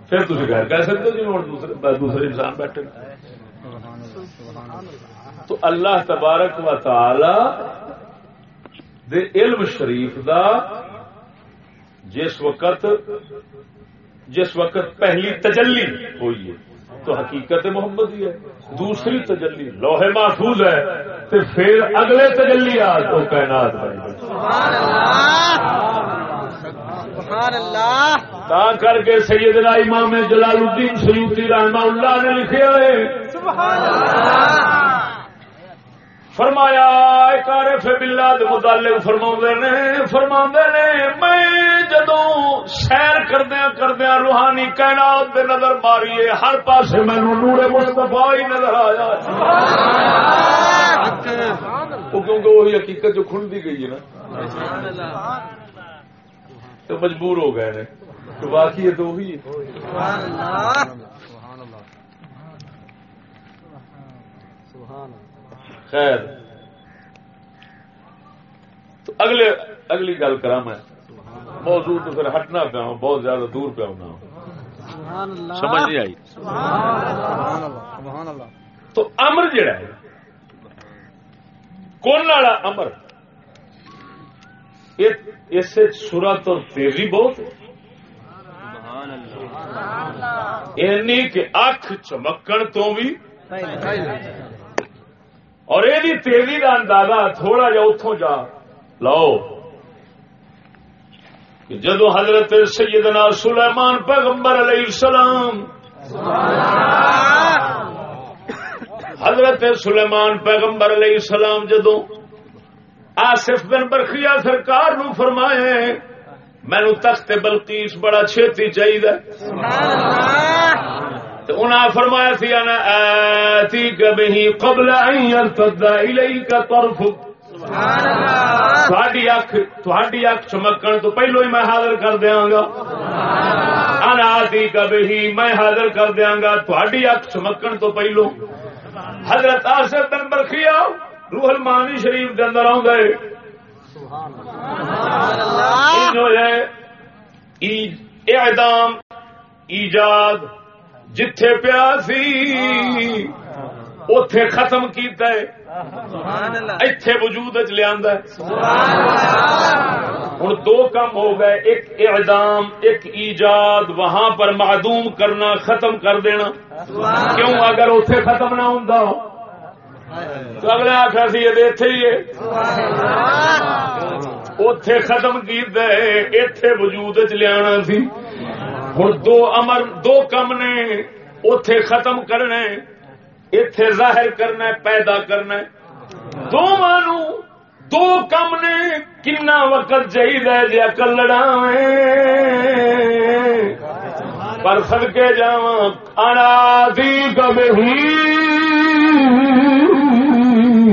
پھر تھی غیر کہہ سکتے جی اور دوسرے دوسرے انسان بیٹھے۔ تو اللہ تبارک و تعالی دے علم شریف دا جس وقت جس وقت پہلی تجلی ہوئی ہے۔ تو حقیقت محمد ہی ہے۔ دوسری تجلی لوہے محفوظ ہے۔ تو پھر اگلے تجلی آ تو کائنات تا کر کے سیدنا امام جلال الدین سیوتی رحمہ اللہ نے لکھے ہوئے۔ فرمایا کارف بلاد متعلق فرما نے فرما نے میں جدو سیر کردیا کردیا روحانی کائنات دے نظر ماری ہر پاس مینو نورے مستفا ہی نظر آیا۔ وہ کیونکہ وہی حقیقت جو کھلتی گئی ہے نا۔ تو مجبور ہو گئے تو باقی ہے تو وہی خیر۔ تو اگلے اگلی گل کرا میں۔ موضوع تو پھر ہٹنا پیا ہوں بہت زیادہ دور پہ ہونا سمجھ نہیں آئی؟ تو امر جڑا ہے کون والا امر؟ اس سورت اور تیزی بہت کہ اکھ چمکن تو بھی اور یہ تیزی کا اندازہ تھوڑا جا اتوں جا۔ لو کہ جدو حضرت سیدنا سلیمان پیغمبر علیہ السلام۔ حضرت سلیمان پیغمبر علیہ السلام جدو آصف بن برخیا سرکار نو فرمائے مینو تخت بلقیس بڑا چھتی چاہیے تو انہاں فرمایا سی انا آتی کبھی قبل ان يرتد الیک اکھ تھوڑی اکھ چمکن تو پہلو ہی میں حاضر کر دیاں گا۔ انا آتی کبھی میں حاضر کر دیاں گا تھوڑی اکھ چمکن تو پہلو۔ حضرت آصف بن برخیا روح المانی شریف دے اندر آؤں گئے۔ اعدام ایجاد جتھے پیا سی اتے ختم کیتا ہے۔ اتے وجود لیا ہوں دو کم ہو گئے ایک اعدام ایک ایجاد وہاں پر معدوم کرنا ختم کر دینا۔ کیوں؟ اگر اتے ختم نہ ہوں تو اگلے آخر سی اتے ہی اتے ختم ہے اتے وجود چ لیا سی۔ ہوں دو امر، دو کم نے اتے ختم کرنا اتے ظاہر کرنا پیدا کرنا دونوں دو کم نے کنا وقت چاہیے جی اکل لڑا پر سڑکے جا انا دی کبھی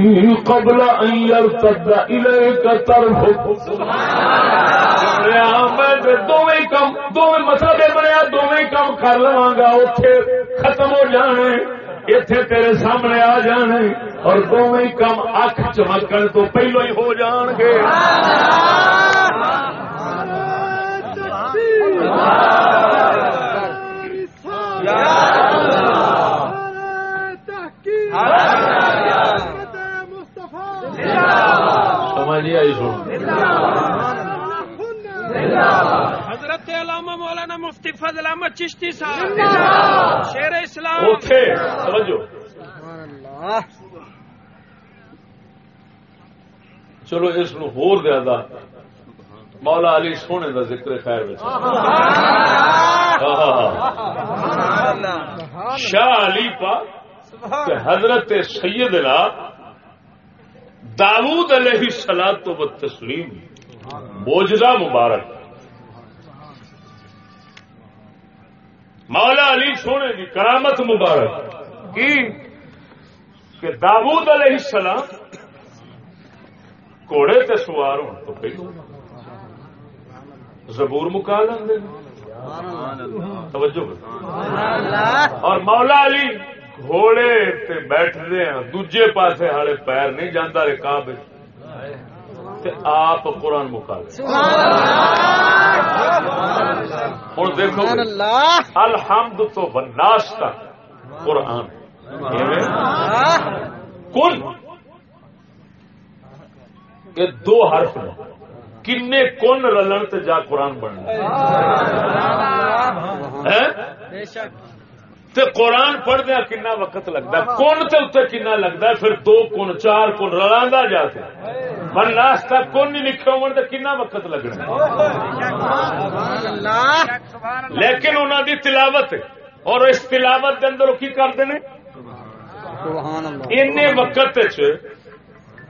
قبل ان يرتد اليك طرفك دونوں کم دونوں مسئلے بنیا دونوں کم کر لوا گا اتے ختم ہو جانے اتے تیرے سامنے آ جانے اور دونوں کم اکھ چمکن تو پہلو ہی ہو جان گے سمجھ آئی سن حضرت علامہ مولانا مفتی فضل احمد چشتی صاحب۔ شیر اسلام۔ اوکے سمجھو چلو اس نو ہور زیادہ مولا علی سونے دا ذکر خیر وچ۔ شاہ علی پا کہ حضرت سیدنا داود علیہ سلاد تو و تسلیم۔ موجزہ مبارک۔ مولا علی سونے کی کرامت مبارک۔ کی؟ کہ داود علیہ السلام گھوڑے تے سوار ہو تو پہلو۔ زبور مکا لیں توجہ۔ اور مولا علی گھوڑے تے بیٹھتے ہیں دوجے پاسے ہالے پیر نہیں جانا رکاب آپ قرآن مکا ہوں دیکھو الحمد تو بناس تک قرآن۔ کل۔ یہ دو حرف کنے کن رلن تے جا قرآن بننا۔ تے قرآن پڑھدیا کنا وقت لگتا کن تے اتنے کنا لگتا پھر دو کن چار کن رلا جاتے بناس تک کون نہیں لکھے ہو کنا وقت لگنا لیکن انہوں دی تلاوت اور اس تلاوت کے اندر کی کرتے ہیں؟ این وقت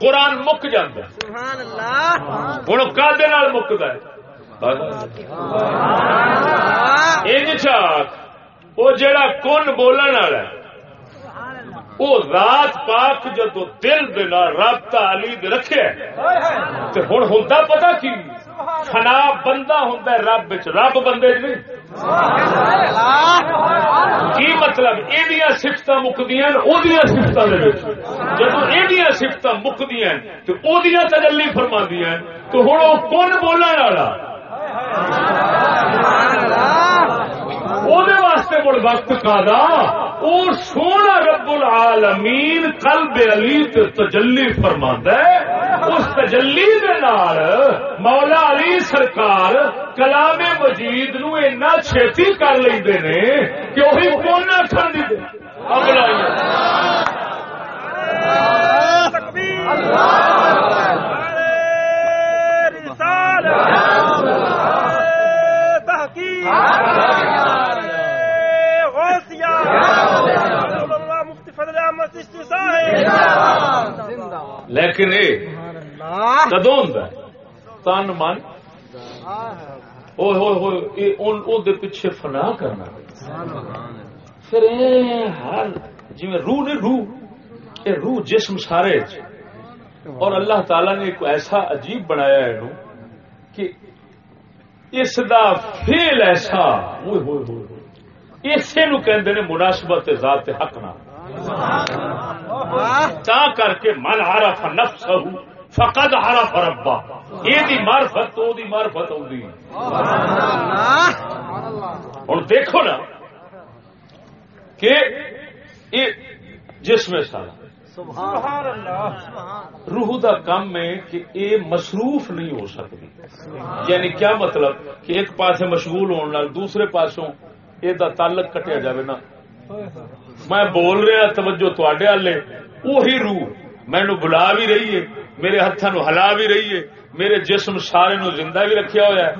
قرآن مک جاتا ہوں مکتا ہے؟ چاک وہ جڑا کن بولن والا وہ رات پاک جدو دل دل رابطہ علی رکھے تو ہوں ہوتا پتا کی؟ فنا بندہ ہوں رب رب بندے نہیں۔ کی مطلب؟ یہ سفت مکدیا سفت جب یہ سفت مکدیا تو تجلی فرما تو ہوں وہ کون بولنے والا؟ وہ واسطے مڑ وقت کا اور سونا رب العالمین قلب علی تجلی فرما اس تجلی دے نال مولا علی سرکار کلام مجید نو اینا چھتی کر لیندے نے کہ وہی کون کھان دی دے اگلا اللہ چشتی صاحب لیکن یہ کدو ہوں تن من۔ ہوئے ہوئے ہوئے یہ ان ان دے پیچھے فنا کرنا۔ پھر ہر جی روح نے روح یہ روح جسم سارے اور اللہ تعالی نے ایک ایسا عجیب بنایا ہے کہ اس دا فیل ایسا۔ ہوئے ہوئے ہوئے اسے نو کہندے نے مناسبت ذات حق نہ۔ تا کر کے من عرف نفسہ فقد عرف ربا یہ دی معرفت تو دی معرفت ہوندی۔ ہن دیکھو نا کہ یہ جس میں سارا۔ سبحان اللہ۔ روح دا کام ہے کہ یہ مصروف نہیں ہو سکتی۔ یعنی کیا مطلب کہ ایک پاسے مشغول ہونے دوسرے پاسوں یہ تعلق کٹیا جاوے نا میں بول رہا توجہ تے والے وہی روح مینو بلا بھی رہی ہے میرے ہاتھوں ہلا بھی رہی ہے میرے جسم سارے نو زندہ بھی رکھیا ہوا ہے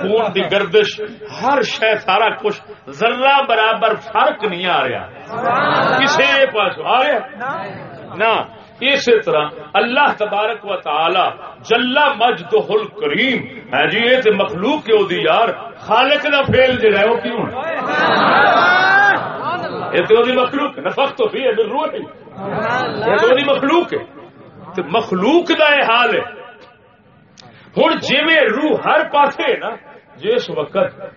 خون دی گردش ہر شہ سارا کچھ ذرہ برابر فرق نہیں آ رہا کسی پاس آ رہا نہ اسی طرح اللہ تبارک و تعالی جلا مجد ہل کریم۔ ہے جی یہ تے مخلوق کیوں دی یار۔ خالق دا فیل جڑا ہے وہ کیوں ہے؟ یہ تو دی مخلوق نفق تو بھی ہے روح ہے۔ یہ تو دی مخلوق ہے۔ تے مخلوق دا یہ حال ہے۔ ہوں جی روح ہر پاسے نا جس وقت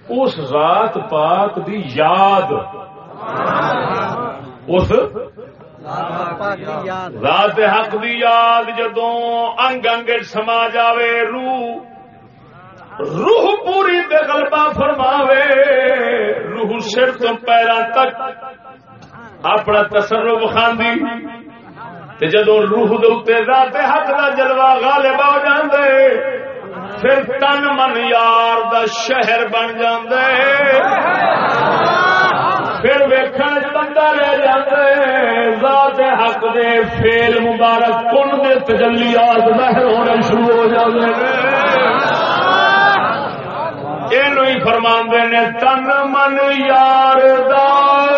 اس ذات پاک دی یاد اس ذات حق دی یاد جدو انگ انگ سما جاوے، روح روح پوری بے غلبہ فرماوے، روح سر تو پیرا تک اپنا تصرف خاندی، تے جدو روح دے ذات حق دا جلوہ غالب ہو جاندے، پھر تن من یار دا شہر بن جاندے۔ پھر ویکھن بندہ رہ جاندے پاک دے فیل مبارک، کن دے تجلیات ظاہر ہونے شروع ہو جاندے یہ فرماندے نے، تن من یار دار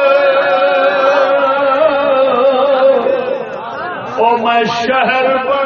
او میں شہر بن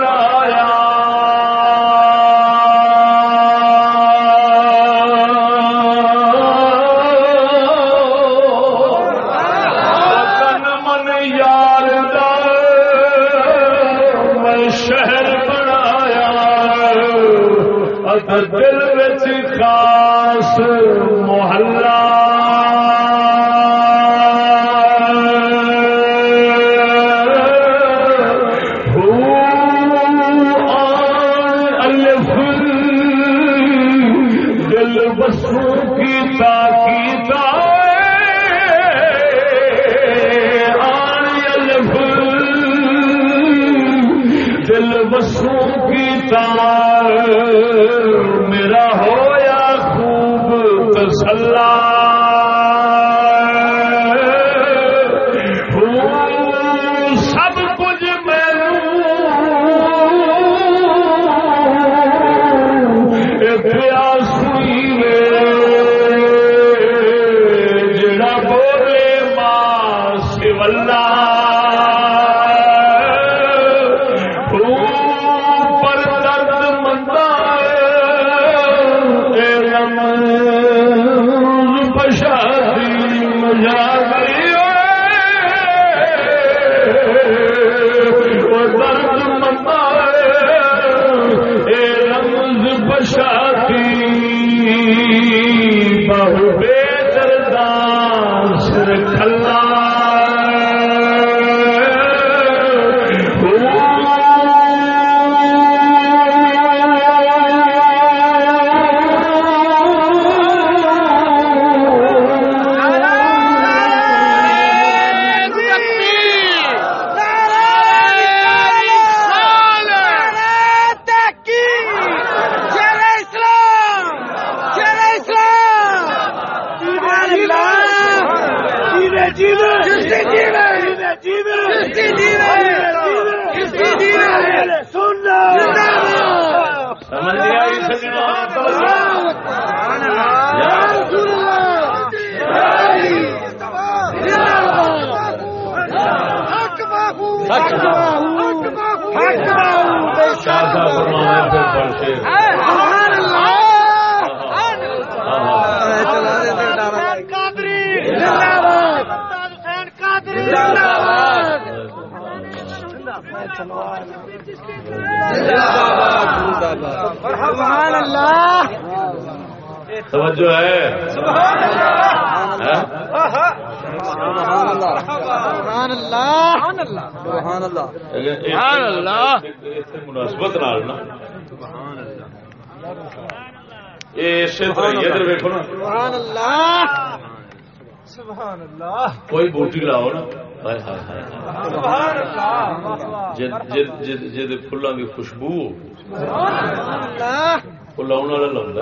توجہ ہے؟ مناسبت نال نا. کوئی بوٹی لاؤ نا. جی کی خوشبو. لاؤن والا لاؤں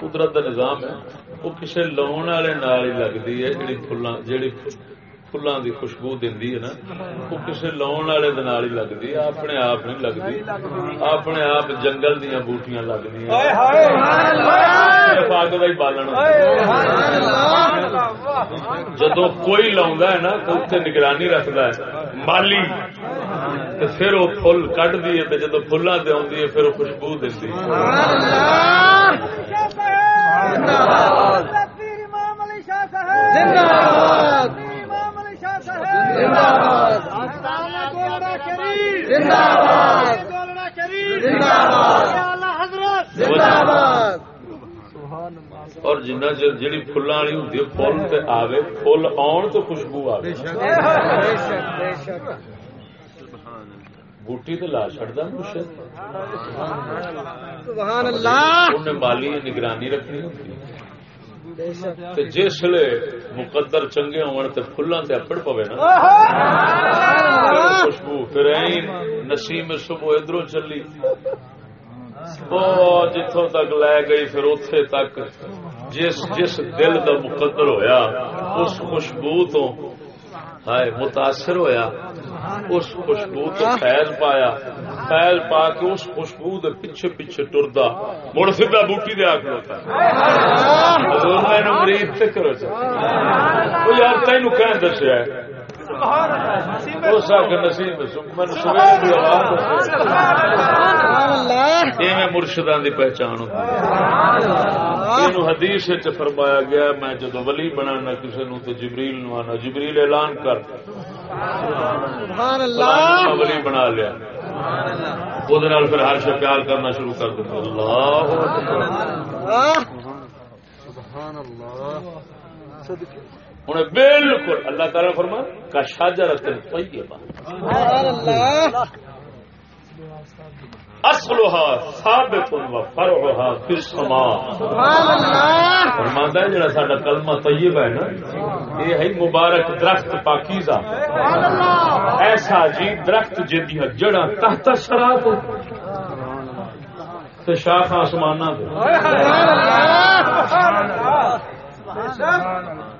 قدرت نظام ہے وہ کسی لاؤن والے نال ہی لگتی ہے جی فلان جیڑی فلان دی خوشبو دینی ہے نا وہ کسی لاؤن والے ہی لگتی ہے اپنے آپ نہیں لگتی اپنے آپ جنگل دیا بوٹیاں لگتی پاگ کا ہی بالن جدو کوئی لاؤں ہے نا اتنے نگرانی رکھتا ہے مالی پھر وہ فل کٹ دی ہے جدو فلاں سے آدھی ہے پھر اور جنہ چر جی فلاں والی ہوں فل تے آوے فل آن تو خوشبو آوے۔ بوٹی تو لا چڑتا انہیں مالی نگرانی رکھنی ہوتی جس مقدر چنگے ہون تے فلاں تے اپڑ پوے نا۔ خوشبو پھر نسیم صبح ادھر چلی۔ جتوں تک لے گئی پھر اتے تک۔ جس جس دل دا مقدر ہویا اس خوشبو تو ہائے متاثر ہویا۔ اس خوشبو تو فیض پایا۔ فیض پا کے اس خوشبو دے پیچھے پیچھے ٹردا۔ مڑ سیدھا بوٹی دے آخر ہوتا مریض سے کرو وہ یار تین کہ دسیا مرشدان دی پہچان ہوتی حدیث فرمایا گیا میں جدو ولی بنا کسی نو تو جبریل نو آنا جبریل اعلان کر۔ ولی بنا لیا۔ وہ پھر ہر شا پیار کرنا شروع کر دوں اللہ ہوں بالکل اللہ تعالی فرما کا شاجر اصلها ثابت و فرعها في السماء۔ فرماندا ہے، جڑا ساڈا کلمہ طیب ہے نا، یہ ہے مبارک درخت پاکیزہ۔ ایسا جی درخت جدی جڑا تحت شراب سرا تو تے شاخ آسماناں تے سبحان اللہ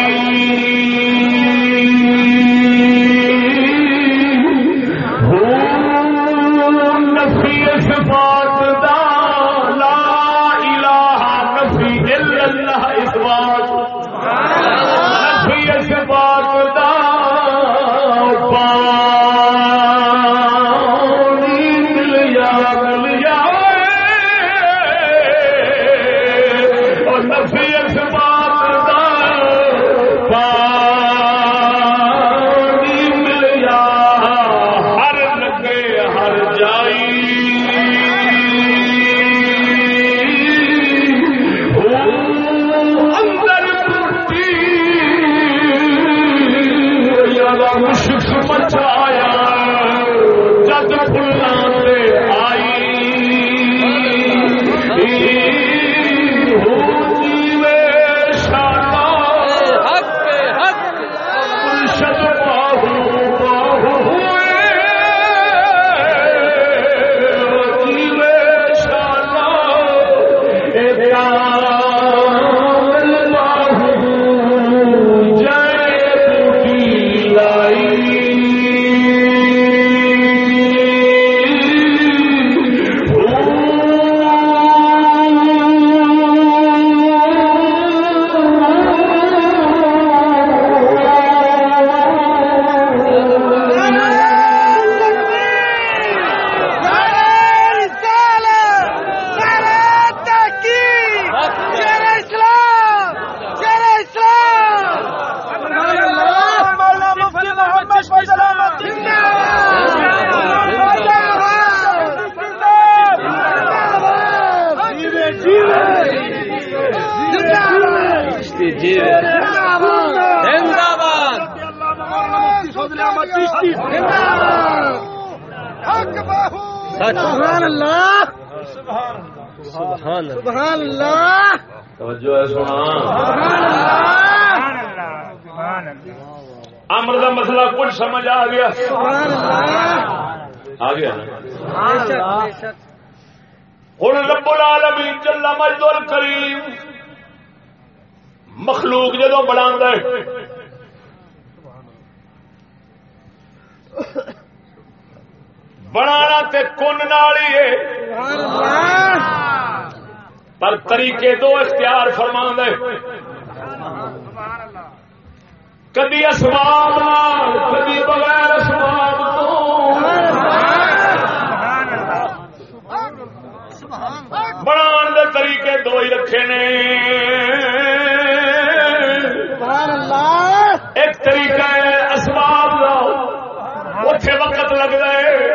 وقت لگتا ہے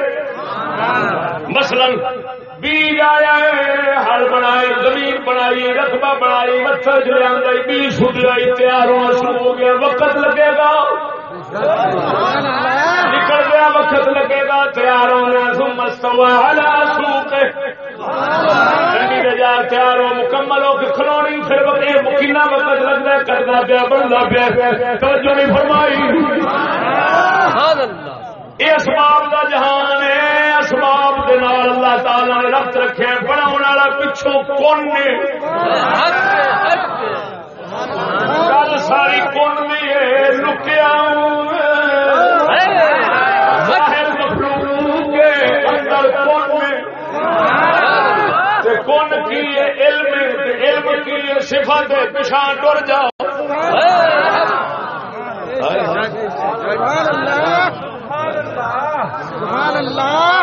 مثلا بیج آیا ہے، ہل بنائی، زمین بنائی، رقبہ بنائی مچھر چلے آئی بیج سٹ لائی تیار ہونا شروع ہو گیا، وقت لگے گا۔ نکل گیا، وقت لگے گا تیار ہونا ثم استوى جا تیار ہو مکمل ہو کے کھلونی پھر وقت وقت لگتا ہے کرنا پیا بننا پیا۔ توجہ نہیں فرمائی۔ یہ اسباب کا جہان ہے اسباب دے نال اللہ تعالی نے ربط رکھے بنا والا پچھوں کون نے گل ساری کون بھی ہے؟ لکیا اندر کون میں کون کی ہے علم؟ علم کی ہے صفت؟ ہے پچھا ٹر جاؤ۔ سبحان اللہ۔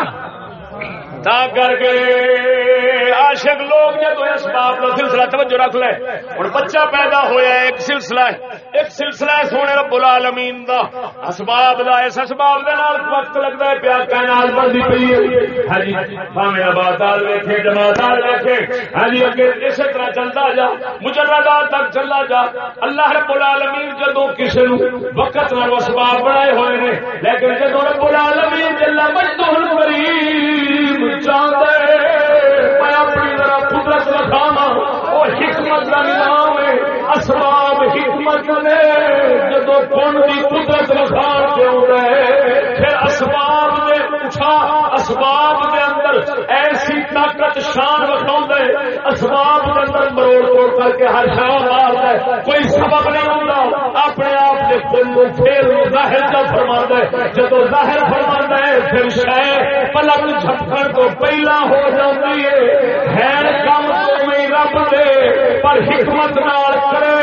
سبحان کر کے۔ عاشق لوگ جب اسباب کا سلسلہ توجہ رکھ لے۔ ہوں بچہ پیدا ہویا ہے، ایک سلسلہ ہے۔ ایک سلسلہ ہے سونے رب العالمین دا۔ اسباب دا، اس اسباب دے نال وقت لگدا ہے پیا کائنات بندی پئی ہے۔ ہاں جی بھاویں آباد دال ویکھے جماعت دال ویکھے۔ ہاں جی اگے اسی طرح چلتا جا، مجردات تک چلا جا۔ اللہ رب العالمین جدوں کسے نو وقت نال اسباب بنائے ہوئے نے، لیکن جدوں رب العالمین جل مجدہ الکریم چاہتے میں حکمت کا ہے اسباب حکمت نے جدو کون کی قدرت رکھا کے پھر اسباب نے پوچھا، اسباب کے اندر ایسی طاقت شان رکھا اسباب کے اندر مروڑ توڑ کر کے ہر شام مارتا ہے کوئی سبب نہیں ہوتا اپنے آپ کے کل پھر ظاہر کا فرما ہے؟ جب ظاہر فرما ہے، پھر شاید پلک جھپکن تو پہلا ہو جاتی ہے خیر کم تو میں رب دے۔ پر حکمت نال کرے،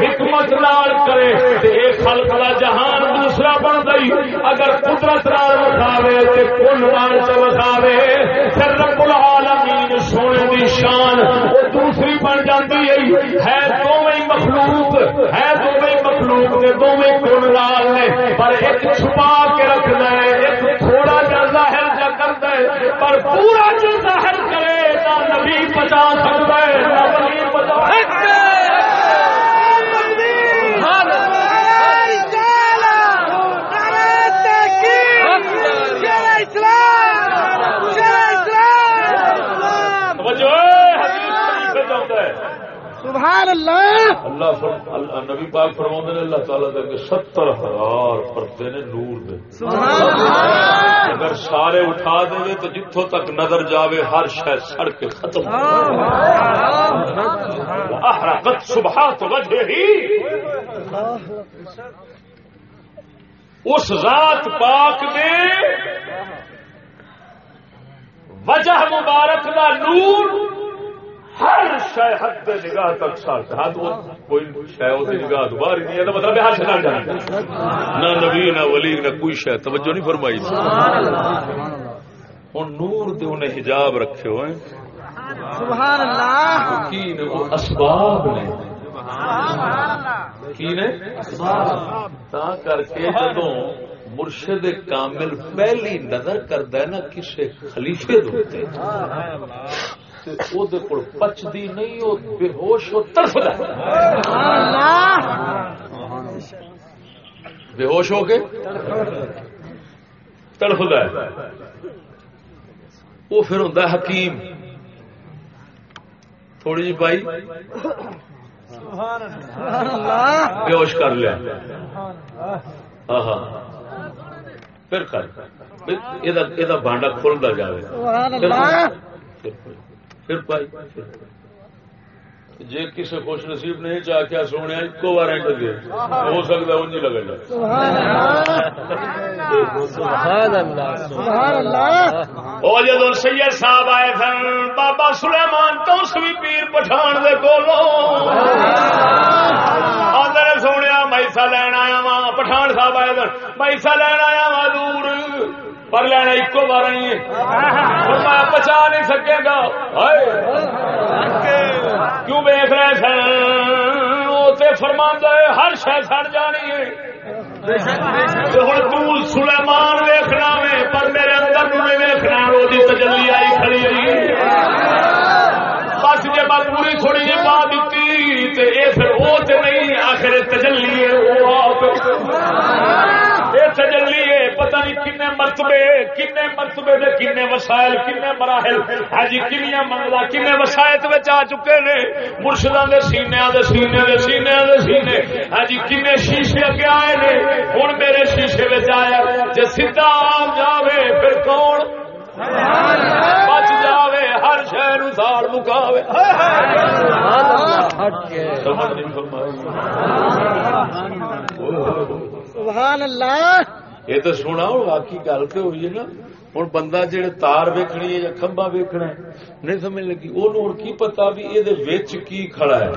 حکمت نال کرے، تے ایک خلق دا جہان دوسرا بن گئی۔ اگر قدرت نال وکھاوے تے کل نال چ وکھاوے پھر رب العالمین سونے دی شان وہ دوسری بن جاتی ہے۔ ہے دوویں مخلوق، ہے دوویں مخلوق تے دوویں کل نال نے۔ پر ایک چھپا کے رکھنا ہے، ایک تھوڑا جا ظاہر جا کرتا ہے۔ پر پورا جو ظاہر کرے نہ نبی بچا سکتا ہے نہ اسلام بچا سکتا ہے توجہ ہے، حدیث شریف میں جاتا ہے سبحان اللہ! اللہ فر... اللہ نبی پاک فرماتے نے اللہ تعالیٰ دے کے ستر ہزار پردے نے نور دے۔ سبحان اللہ! اگر سارے اٹھا دے تو جتوں تک نظر جاوے ہر شہ سڑ کے ختم احرقت صبح تو وجہ ہی اس ذات پاک نے وجہ مبارک کا نور ہر شہ حد نگاہ تک وہ کوئی شہ وہ نگاہ دوبارہ نہیں ہے مطلب ہر شہ جانا۔ نہ نبی نہ ولی نہ کوئی شہ توجہ نہیں فرمائی۔ ہوں نور دے انہیں حجاب رکھے ہوئے سبحان اللہ۔ کی نے وہ اسباب نے؟ کی نے؟ تا کر کے جدوں مرشد کامل پہلی نظر کردا ہے نا کسے خلیفے دے پچدی نہیں او بے ہوش ہو اللہ بے ہوش ہو کے تڑفد ہے وہ پھر ہوں حکیم۔ تھوڑی جی پائی اللہ بے ہوش کر لیا۔ ہاں ہاں پھر کر۔ یہ بانڈا کھلتا جائے پھر پائی۔ جے کسی خوش نصیب نہیں چاہ کیا سونے ایک بار اینڈ دے۔ ہو سکتا ہے انجی لگے گا۔ سبحان اللہ۔ سبحان اللہ سبحان اللہ وہ جدو سید صاحب آئے سن بابا سلیمان تو بھی پیر پٹھان دے کولو آدھے سونے میسا لین آیا وا پٹھان صاحب آئے سن میسا لین آیا وا دور۔ پر لینا ایکو بار نہیں ہے۔ میں بچا نہیں سکے گا۔ کیوں ویخ رہے سن؟ وہ تے ہے، ہر شہ سڑ جانی ہے۔ ہوں تو سلیمان ویخنا میں، پر میرے اندر نہیں ویخنا وہ تجلی مرتبے، کنے مرتبے دے کنے وسائل، کنے مراحل ہاں جی کنیاں منگلا، کنے وسائل وچ آ چکے نے، مرشداں دے سینے دے سینے دے سینے دے سینے ہاں جی کنے شیشے اگے آئے نے، ہن میرے شیشے وچ آیا، جے سیدھا آ جاوے پھر کون? بچ جاوے، ہر شہر اتار مکاوے سمجھ نہیں فرمائی سبحان اللہ یہ تو سونا ہوں واقعی گل تو ہوئی ہے نا ہوں بندہ جہے تار ویکنی ہے یا کمبا ویکنا ہے نہیں سمجھ لگی وہ ہوں کی پتا بھی یہ کی کھڑا ہے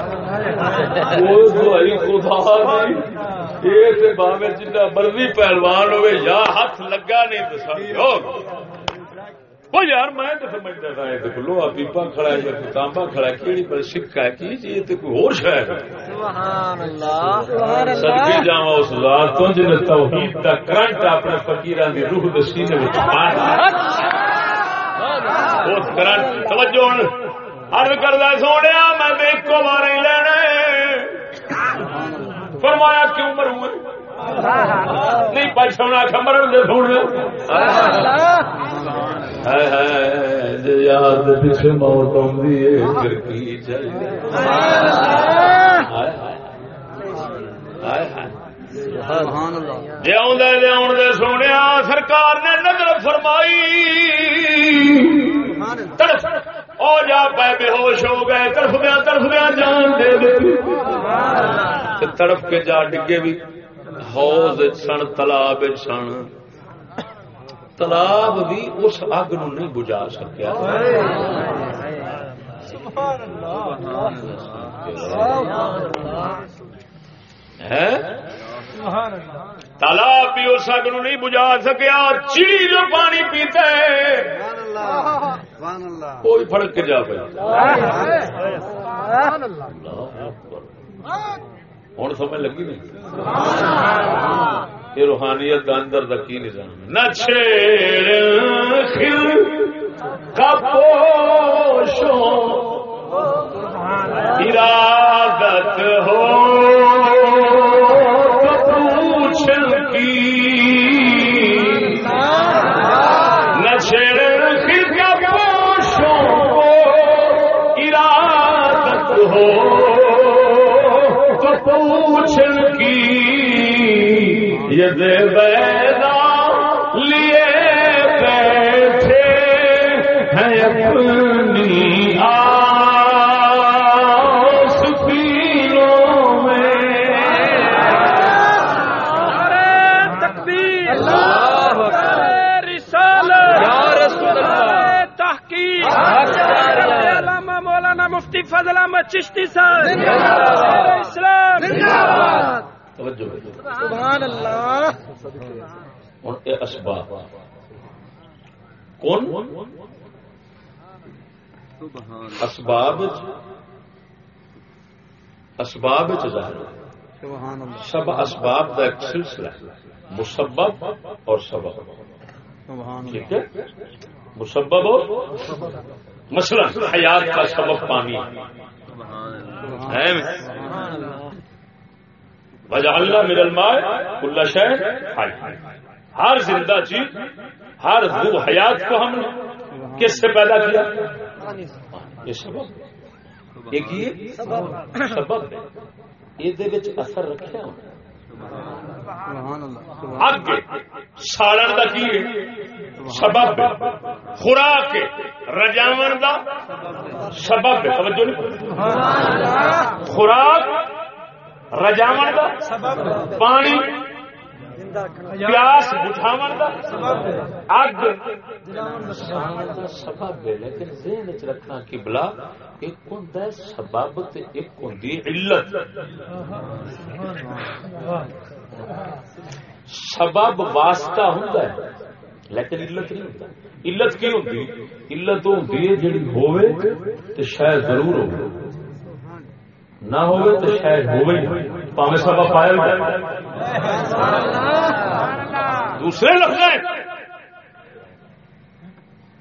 یہ تے باوے جنہ مرضی پہلوان ہوئے یا ہاتھ لگا نہیں تو سمجھو وہ یار میں تو سمجھتا تھا یہ پیپا کھڑا ہے یا تانبا کھڑا ہے کیڑی پر سکا کی جی یہ تو کوئی اور شاید ہے۔ سبحان اللہ سبحان سدکے اللہ جاوا اس ذات تو جن توحید دا کرنٹ اپنے فقیران دی روح دے سینے وچ پایا وہ کرنٹ۔ توجہ ہن۔ عرض کردا سونیا میں اکو بار ہی لینا۔ فرمایا کیوں مروں نہیں پچھونا کمرن دے سونے یاد پیچھے موت آندی ہے پھر کی چاہیے سونے سرکار نے نظر فرمائی۔ او جا پے بے ہوش ہو گئے تڑف دیا تڑف دیا جان دے دے۔ تڑف کے جا ڈگے بھی، حوض سن، تالاب سن۔ تالاب بھی اس اگ نو نہیں بجھا سکیا۔ تالاب بھی اس اگ نو نہیں بجھا سکیا چیڑی جو پانی پیتا ہے کوئی فرق کے جا پہ ہوں سمجھ لگی نہیں؟ یہ روحانیت کا اندر کا کی نظام ہے؟ نہ چھیڑ خل ارادت ہو ید بیدا لیے بیٹھے ہیں اپنی میں۔ تکبیر۔ اللہ رسالت۔ یا رسول اللہ۔ تحقیق۔ حق جاری ہے۔ علامہ مولانا مفتی فضل احمد چشتی صاحب۔ زندہ باد۔ اسلام۔ زندہ باد۔ توجہ سبحان اللہ۔ یہ اسباب کون؟ اسباب اسباب ظاہر۔ سب اسباب کا ایک سلسلہ۔ مسبب اور سبب۔ ٹھیک ہے؟ مسبب اور مثلا حیات کا سبب پانی۔ ہے۔ وجعلنا من الماء كل شيء حي۔ ہر زندہ چیز ہر دو حیات کو ہم نے کس سے پیدا کیا؟ یہ سبب ایک یہ سبب ہے۔ یہ اثر رکھا ہونا اگ سالن کا کی سبب خوراک ہے۔ رجاون دا سبب توجہ نہیں۔ خوراک رجاون دا پانی پیاس بجھاون دا اگ سبب ہے لیکن ذہن وچ رکھنا کہ ایک ہوندا ہے سبب تے ایک ہوندی علت سبب واسطہ ہوں لیکن علت نہیں ہوتا علت کی ہوتی علت وہ ہوتی ہے جی ہوئے تو شاید ضرور ہو نہ ہوئے تو شاید ہوئے پاوے سبب پایا دوسرے لفظ ہیں۔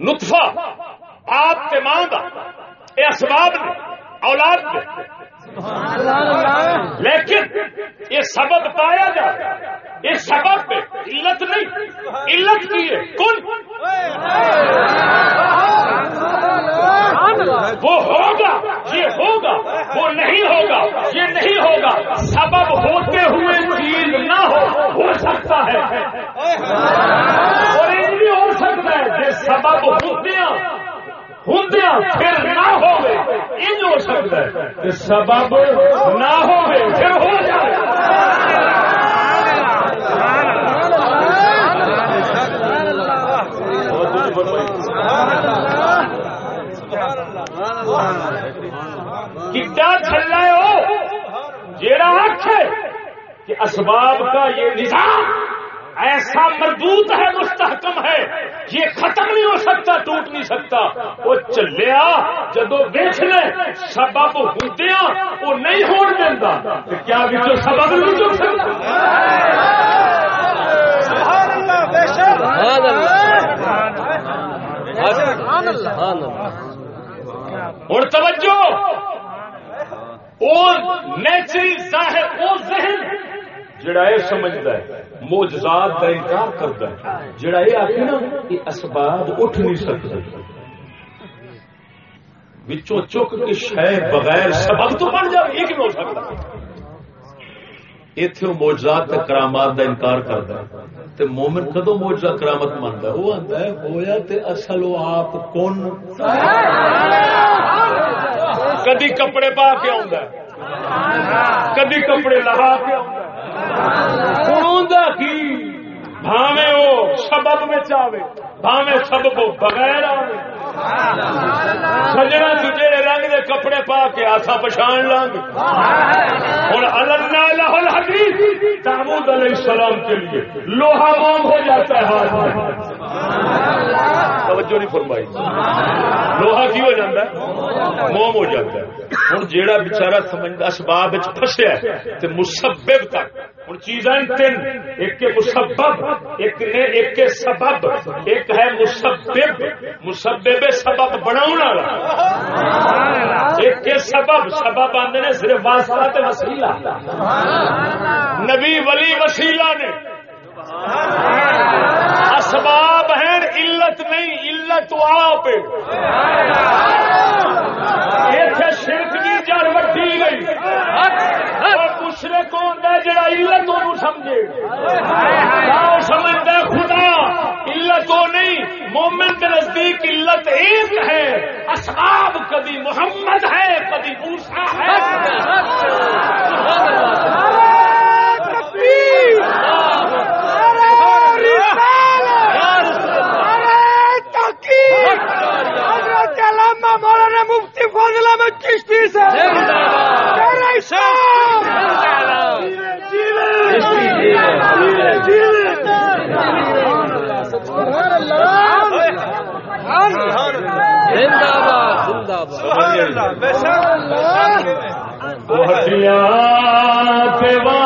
نطفہ، آپ کے ماں کا یہ اسباب نے، اولاد نے لیکن یہ سبب پایا جائے یہ سبب پہ علت نہیں، علت کی ہے، کن؟ وہ ہوگا، یہ ہوگا، وہ نہیں ہوگا، یہ نہیں ہوگا، سبب ہوتے ہوئے چیز نہ ہو ہو سکتا ہے۔ اور یہ بھی ہو سکتا ہے کہ سبب ہوتیاں ہوندیاں پھر نہ ہو سکتا ہے سبب نہ ہوئے پھر ہو جائے کتا چلا ہو جیڑا آخ کہ اسباب کا یہ نظام ایسا مضبوط ہے مستحکم ہے۔ یہ ختم نہیں ہو سکتا ٹوٹ نہیں سکتا۔ وہ چلیا جدو دیکھ لے سبب ہوندیا وہ نہیں ہون دینا کیا بھی سبب نہیں چک سکتا؟ اور توجہ! اور نیچرل ظاہر وہ ذہن جڑا یہ سمجھتا ہے موجزات کا انکار کرتا ہے۔ جڑا یہ آخر نا یہ اسباب اٹھ نہیں سکتے بچوں چک کے شہ بغیر سبب تو بن جائے یہ کیوں ہو سکتا اتنے موجزات تے کرامات کا انکار کرتا ہے۔ تے مومن کدو موجزہ کرامت منتا ہے؟ وہ آتا ہے ہویا تے اصل وہ آپ کون؟ کدی کپڑے پا کے کدی کپڑے لگا کے آؤں کی؟ بھاوے وہ سبب میں چاہے بھاوے سبب بغیر آوے۔ سجنا تجھے رنگ دے کپڑے پا کے آسا پچھان لانگ۔ اور اللہ لاہل حدیث تامود علیہ السلام کے لیے۔ لوہا موم ہو جاتا ہے ہاتھ میں۔ توجہ نہیں فرمائی۔ لوہا کی ہو جاتا ہے؟ موم ہو جاتا ہے۔ ہوں جیڑا بچارا سمجھتا اسباب فسیا تے مسبب تک۔ ہوں چیزاں تین۔ ایک مسبب، ایک نے ایک سبب۔ ایک ہے مسبب۔ مسبب بے سبب بناؤ ایک کے سبب سبب آتے نے صرف واسطہ تے وسیلہ۔ نبی ولی وسیلہ نے۔ اسباب ہیں، علت نہیں، علت آپ۔ اتنے شرک کی جڑ وٹی گئی۔ دوسرے کو جڑا علت وہ سمجھے؟ سمجھتا خدا۔ علت وہ نہیں، مومن کے نزدیک ایک ہے اسباب کبھی محمد ہے کبھی موسا ہے۔ روپ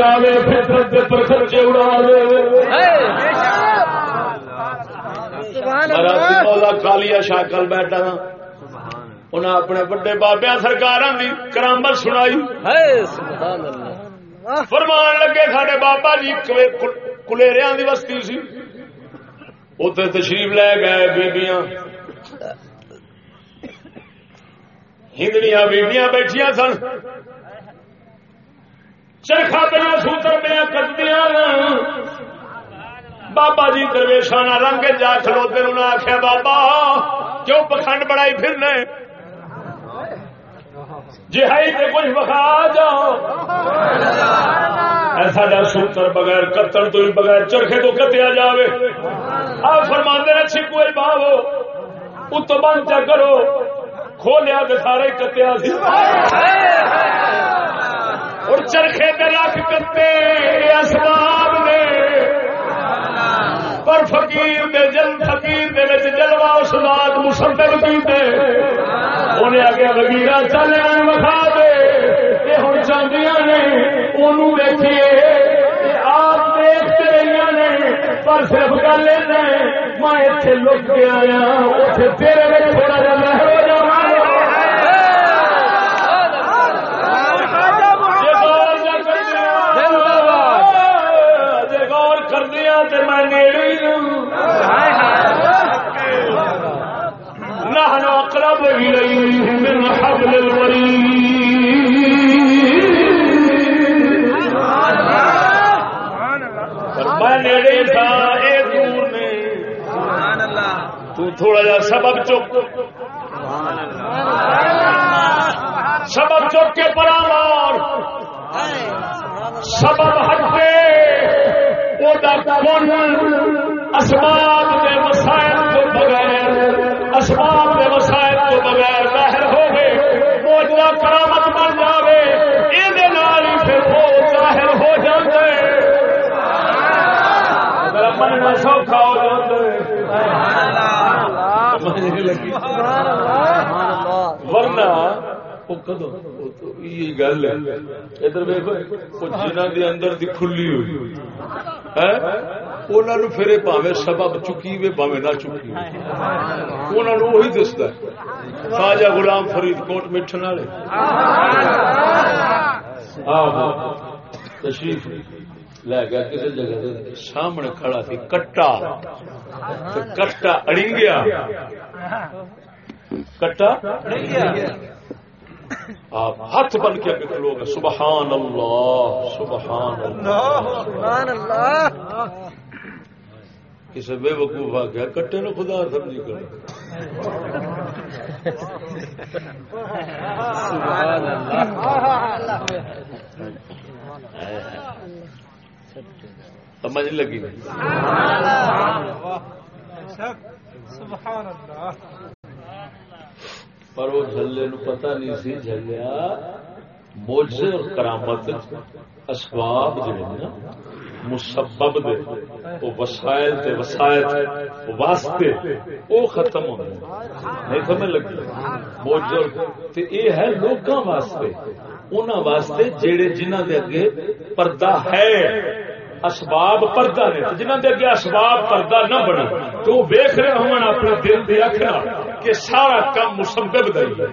جب چاہے فطرت کے پر خرچے اڑا دے مولا کالیا شاکل بیٹھا انہیں اپنے بڑے بابیا سرکار کی کرامت سنائی۔ فرمان لگے سارے بابا جی کلیریا کی بستی سی۔ اتنے تشریف لے گئے بیبیاں۔ ہندنیاں بیبیاں بیٹھیا سن۔ چرخا پہ سوتر پہ کٹدیا بابا جی درویشانہ رنگ جا کھلوتے انہیں آخیا بابا، کیوں پکھنڈ بڑائی پھرنے جی ہے تو کچھ بخا جاؤ۔ ایسا سوتر بغیر کتر تو بغیر چرخے تو کتیا جاوے۔ آپ فرما نے، چھکو باو ات بند چا کرو۔ کھولیا تو سارے کتیا سی۔ اور چرخے پہ رکھ کتے اسباب نے پر فقیر دے جل فقیر دے وچ جلوہ اسناد مسبب کیتے انہیں اگے وگیرا چلے وکھا دے۔ یہ ہن چاندیاں نے اونوں ویکھیے۔ آپ دیکھتے رہیاں نے، پر صرف گل میں اتنے لک کے آیا اتنے تیرے تھوڑا جا مہر تھوڑا جا سبب چک۔ سبب چک کے پرامار سبب ہٹے وہ اسباب کے مسائل کو بغیر اسباب کے مسائل کو بغیر ظاہر ہو گئے۔ وہ کرامت بن جاوے۔ یہ پھر وہ ظاہر ہو جاتے سوکھا لگی۔ ورنہ وہ کدو؟ یہ گل ہے۔ ادھر ویکو جنہ دے اندر دی کھلی ہوئی۔ انہوں نے پھر سبب چکی وے نہ چکی۔ انہوں نے وہی دستا خواجہ غلام فرید کوٹ مٹھن والے۔ تشریف۔ لے گیا کسی جگہ سامنے کھڑا سی کٹا کٹا اڑنگیا کٹا آپ ہاتھ بن کے اگے کھلو گے سبحان اللہ سبحان اللہ سبحان اللہ کسی بے وقوف آ گیا کٹے نو خدا سمجھی کر سبحان اللہ سمجھ لگی۔ پر وہ جھلے نو پتہ نہیں سی جھلیا۔ موجے اور کرامت اسباب جڑے نا، مسبب دے، وہ وسائل تے وسائل واسطے وہ ختم ہو گئے نہیں سمجھ لگی؟ موجے تے اے ہے لوکاں واسطے، انہاں واسطے جڑے جنہاں دے اگے پردہ ہے۔ اسباب پردہ نے جنہاں دے اگے اسباب پردہ نہ بنا تو وہ ویکھ رہے ہون اپنے دل دے اکھنا کہ سارا کام مسبب دا ہی ہے،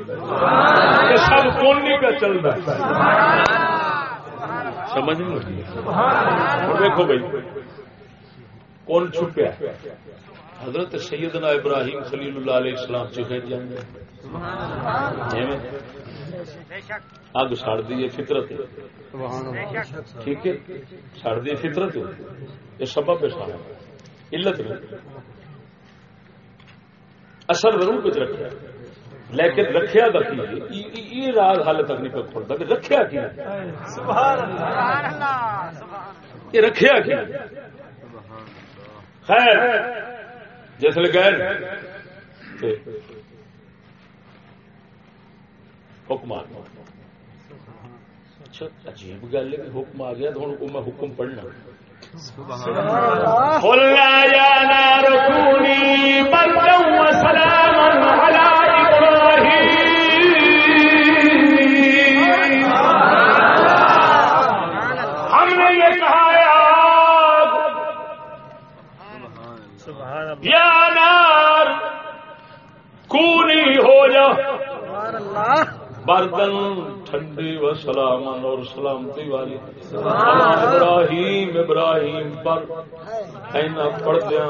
کہ سب کون نہیں کا چل رہا سمجھ نہیں لگی اور دیکھو بھائی، کون چھپیا حضرت سیدنا ابراہیم خلیل اللہ علیہ السلام چکے جائیں اگ سڑ دی فطرت ٹھیک ہے سڑ دی فطرت یہ سبب ہے سارا علت نہیں اثر ضرور کچھ رکھا لیکن رکھیا کا کی یہ راز حال تک نہیں پک پڑتا کہ رکھیا کی یہ رکھیا کی خیر جس گئے حکم آ اچھا عجیب گل ہے کہ حکم آ گیا تو ہوں میں حکم پڑھنا۔ قلنا يا بردن ٹھنڈی و سلامن اور سلامتی والی ابراہیم ابراہیم پر اینا پڑھ دیا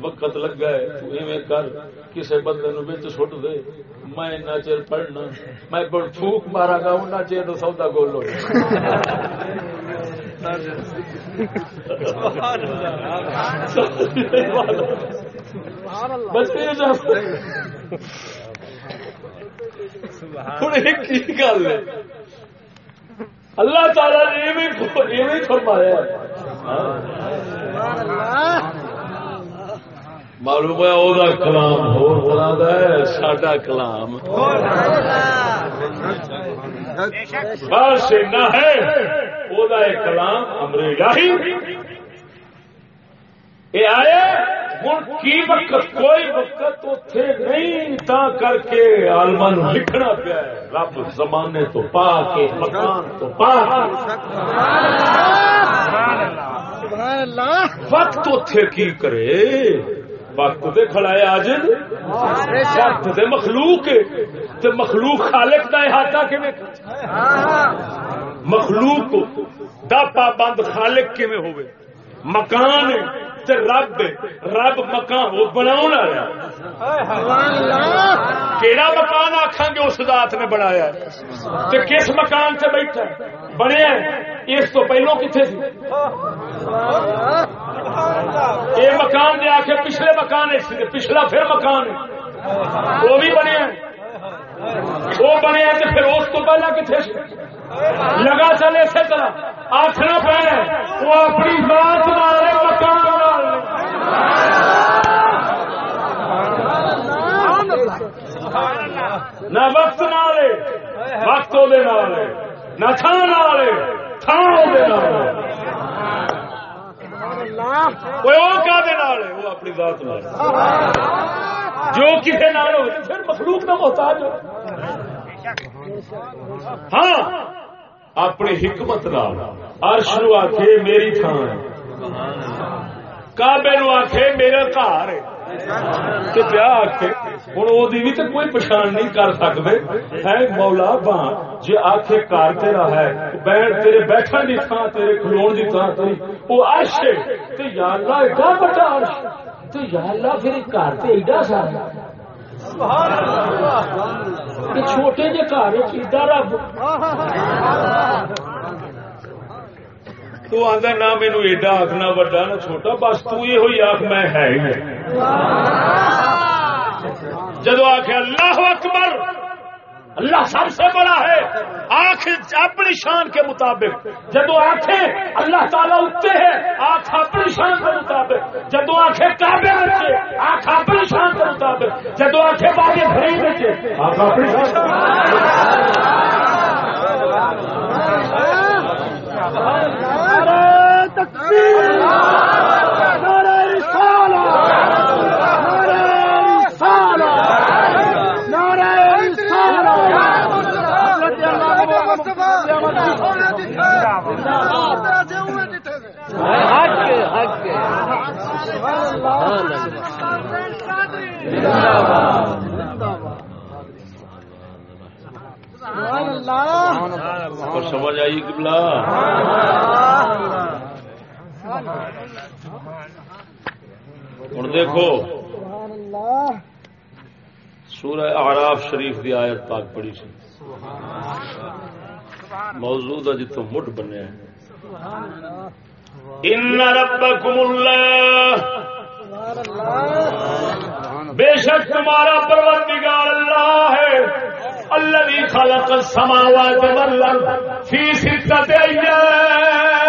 وقت لگ گئے تو ایویں کر کسے بندے نو بچ سٹ دے۔ میں اتنا چیر پڑھنا میں بڑھ پھوک مارا گا اننا چیر تو سودا گول ہو جائے۔ بچے جا ہوں گل ہے؟ اللہ تعالی نے ایویں فرمایا معلوم ہے وہ کلام ہو ہے سڈا کلام۔ بس نہ ہے۔ وہ کلام امر الہی یہ آئے ہوں کی وقت؟ کوئی وقت اتنے نہیں تا کر کے آلما لکھنا پیا رب زمانے تو پا کے مکان تو پا کے وقت اتے کی کرے؟ وقت تے کھڑا ہے آج وقت تے مخلوق ہے۔ تے مخلوق خالق دا احاطہ کیویں؟ مخلوق دا پابند خالق کیویں ہوے مکان تے رب رب مکان وہ بناون کیڑا مکان آکھاں گے اس ذات نے بنایا تے کس مکان سے بیٹھا بنیا اس تو پہلو کتنے سی؟ یہ مکان دے آخر پچھلے مکان ہے پچھلا پھر مکان وہ بھی بنے وہ بنے تو پھر اس کو پہلا کتنے سی؟ لگا چلے اسی طرح۔ آخنا پڑا وہ اپنی ذات نال مکان نہ وقت نال وقت وہ نہ تھان تھان وہ اپنی ذات نال۔ جو کسی نال ہو پھر مخلوق نہ محتاج ہو۔ ہاں اپنی حکمت نال۔ عرش نو آخے میری تھان کعبے نو آخے میرا گھر ہے۔ تے پیا بھی تو کوئی پچھان نہیں کر سکتے ہے مولا بان جی آخے کار تیرا ہے بیٹھ تیرے بیٹھن کی تھان تیرے کھلون کی تھان تیری وہ عرش ہے۔ تے یا اللہ ایڈا بڑا عرش تے یا اللہ پھر گھر تے ایڈا سارا چھوٹے جے گھر ایڈا رب۔ تو آندا نہ مینو ایڈا آخ نہ وڈا، نہ چھوٹا، بس تو یہ ہوئی آخ میں ہے ہی جدو آخ اللہ اکبر، اللہ سب سے بڑا ہے آنکھ اپنی شان کے مطابق۔ جدو آنکھیں اللہ تعالیٰ اٹھتے ہیں، آنکھ اپنی شان کے مطابق۔ جدو آنکھیں کعبے بچے آنکھ اپنی شان کے مطابق۔ جدو آنکھیں باغے بھری بچے آنکھ اپنی شان حق حق سبحان اللہ سبحان اللہ اور سمجھ آئی قبلہ ہوں دیکھو، سورہ اعراف شریف کی آیت پاک پڑی سی۔ موضوع دا جتوں مٹ بنیا ان ربکم اللہ۔ بے شک تمہارا پروردگار اللہ ہے۔ الذي خلق السماوات والارض في ستة ايام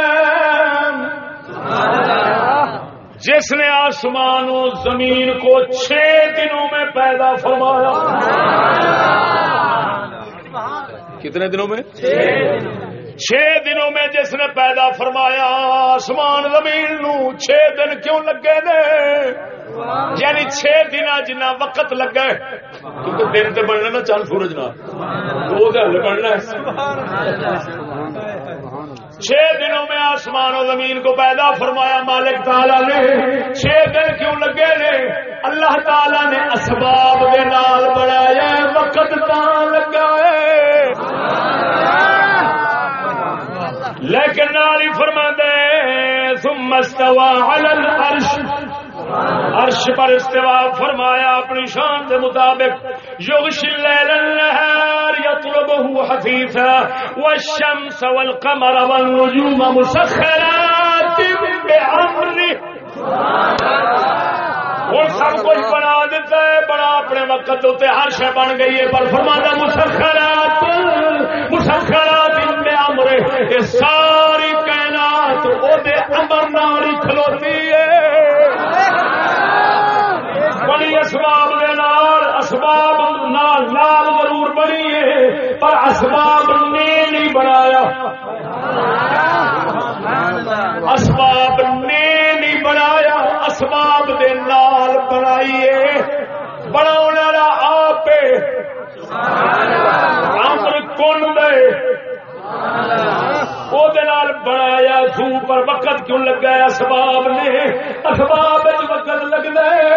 جس نے آسمان و زمین کو چھ دنوں میں پیدا فرمایا۔ کتنے دنوں میں؟ چھ دنوں میں جس نے پیدا فرمایا، آسمان زمین نو چھ دن کیوں لگے نے؟ یعنی چھ دن جنا وقت لگا ہے کیونکہ دن تے بننا نا چند سورج نہ۔ وہ گل بننا ہے۔ چھ دنوں میں آسمان و زمین کو پیدا فرمایا مالک تعالی نے۔ چھ دن کیوں لگے نے؟ اللہ تعالی نے اسباب دے نال بنایا وقت تاں لگا ہے۔ لیکن نال ہی فرما دے ثم استوى على العرش۔ عرش پر استوا فرمایا اپنی شان کے مطابق یغش اللیل النهار يطلبه حثيثا والشمس والقمر والنجوم مسخرات بأمره ہوں سب کچھ بنا دیتا ہے، بڑا اپنے وقت اتنے ہر شہ بن گئی ہے، پر فرمانا مسخرات مسخرات ان میں امرے یہ ساری بنی ہے، پر اسباب نے نہیں بنایا۔ اسباب نے نہیں بنایا، اسباب دے نال بنائیے بناؤنے والا آپ امر کون دے۔ بنایا سو، پر وقت کیوں لگا اسباب نے؟ اسباب وقت لگتا ہے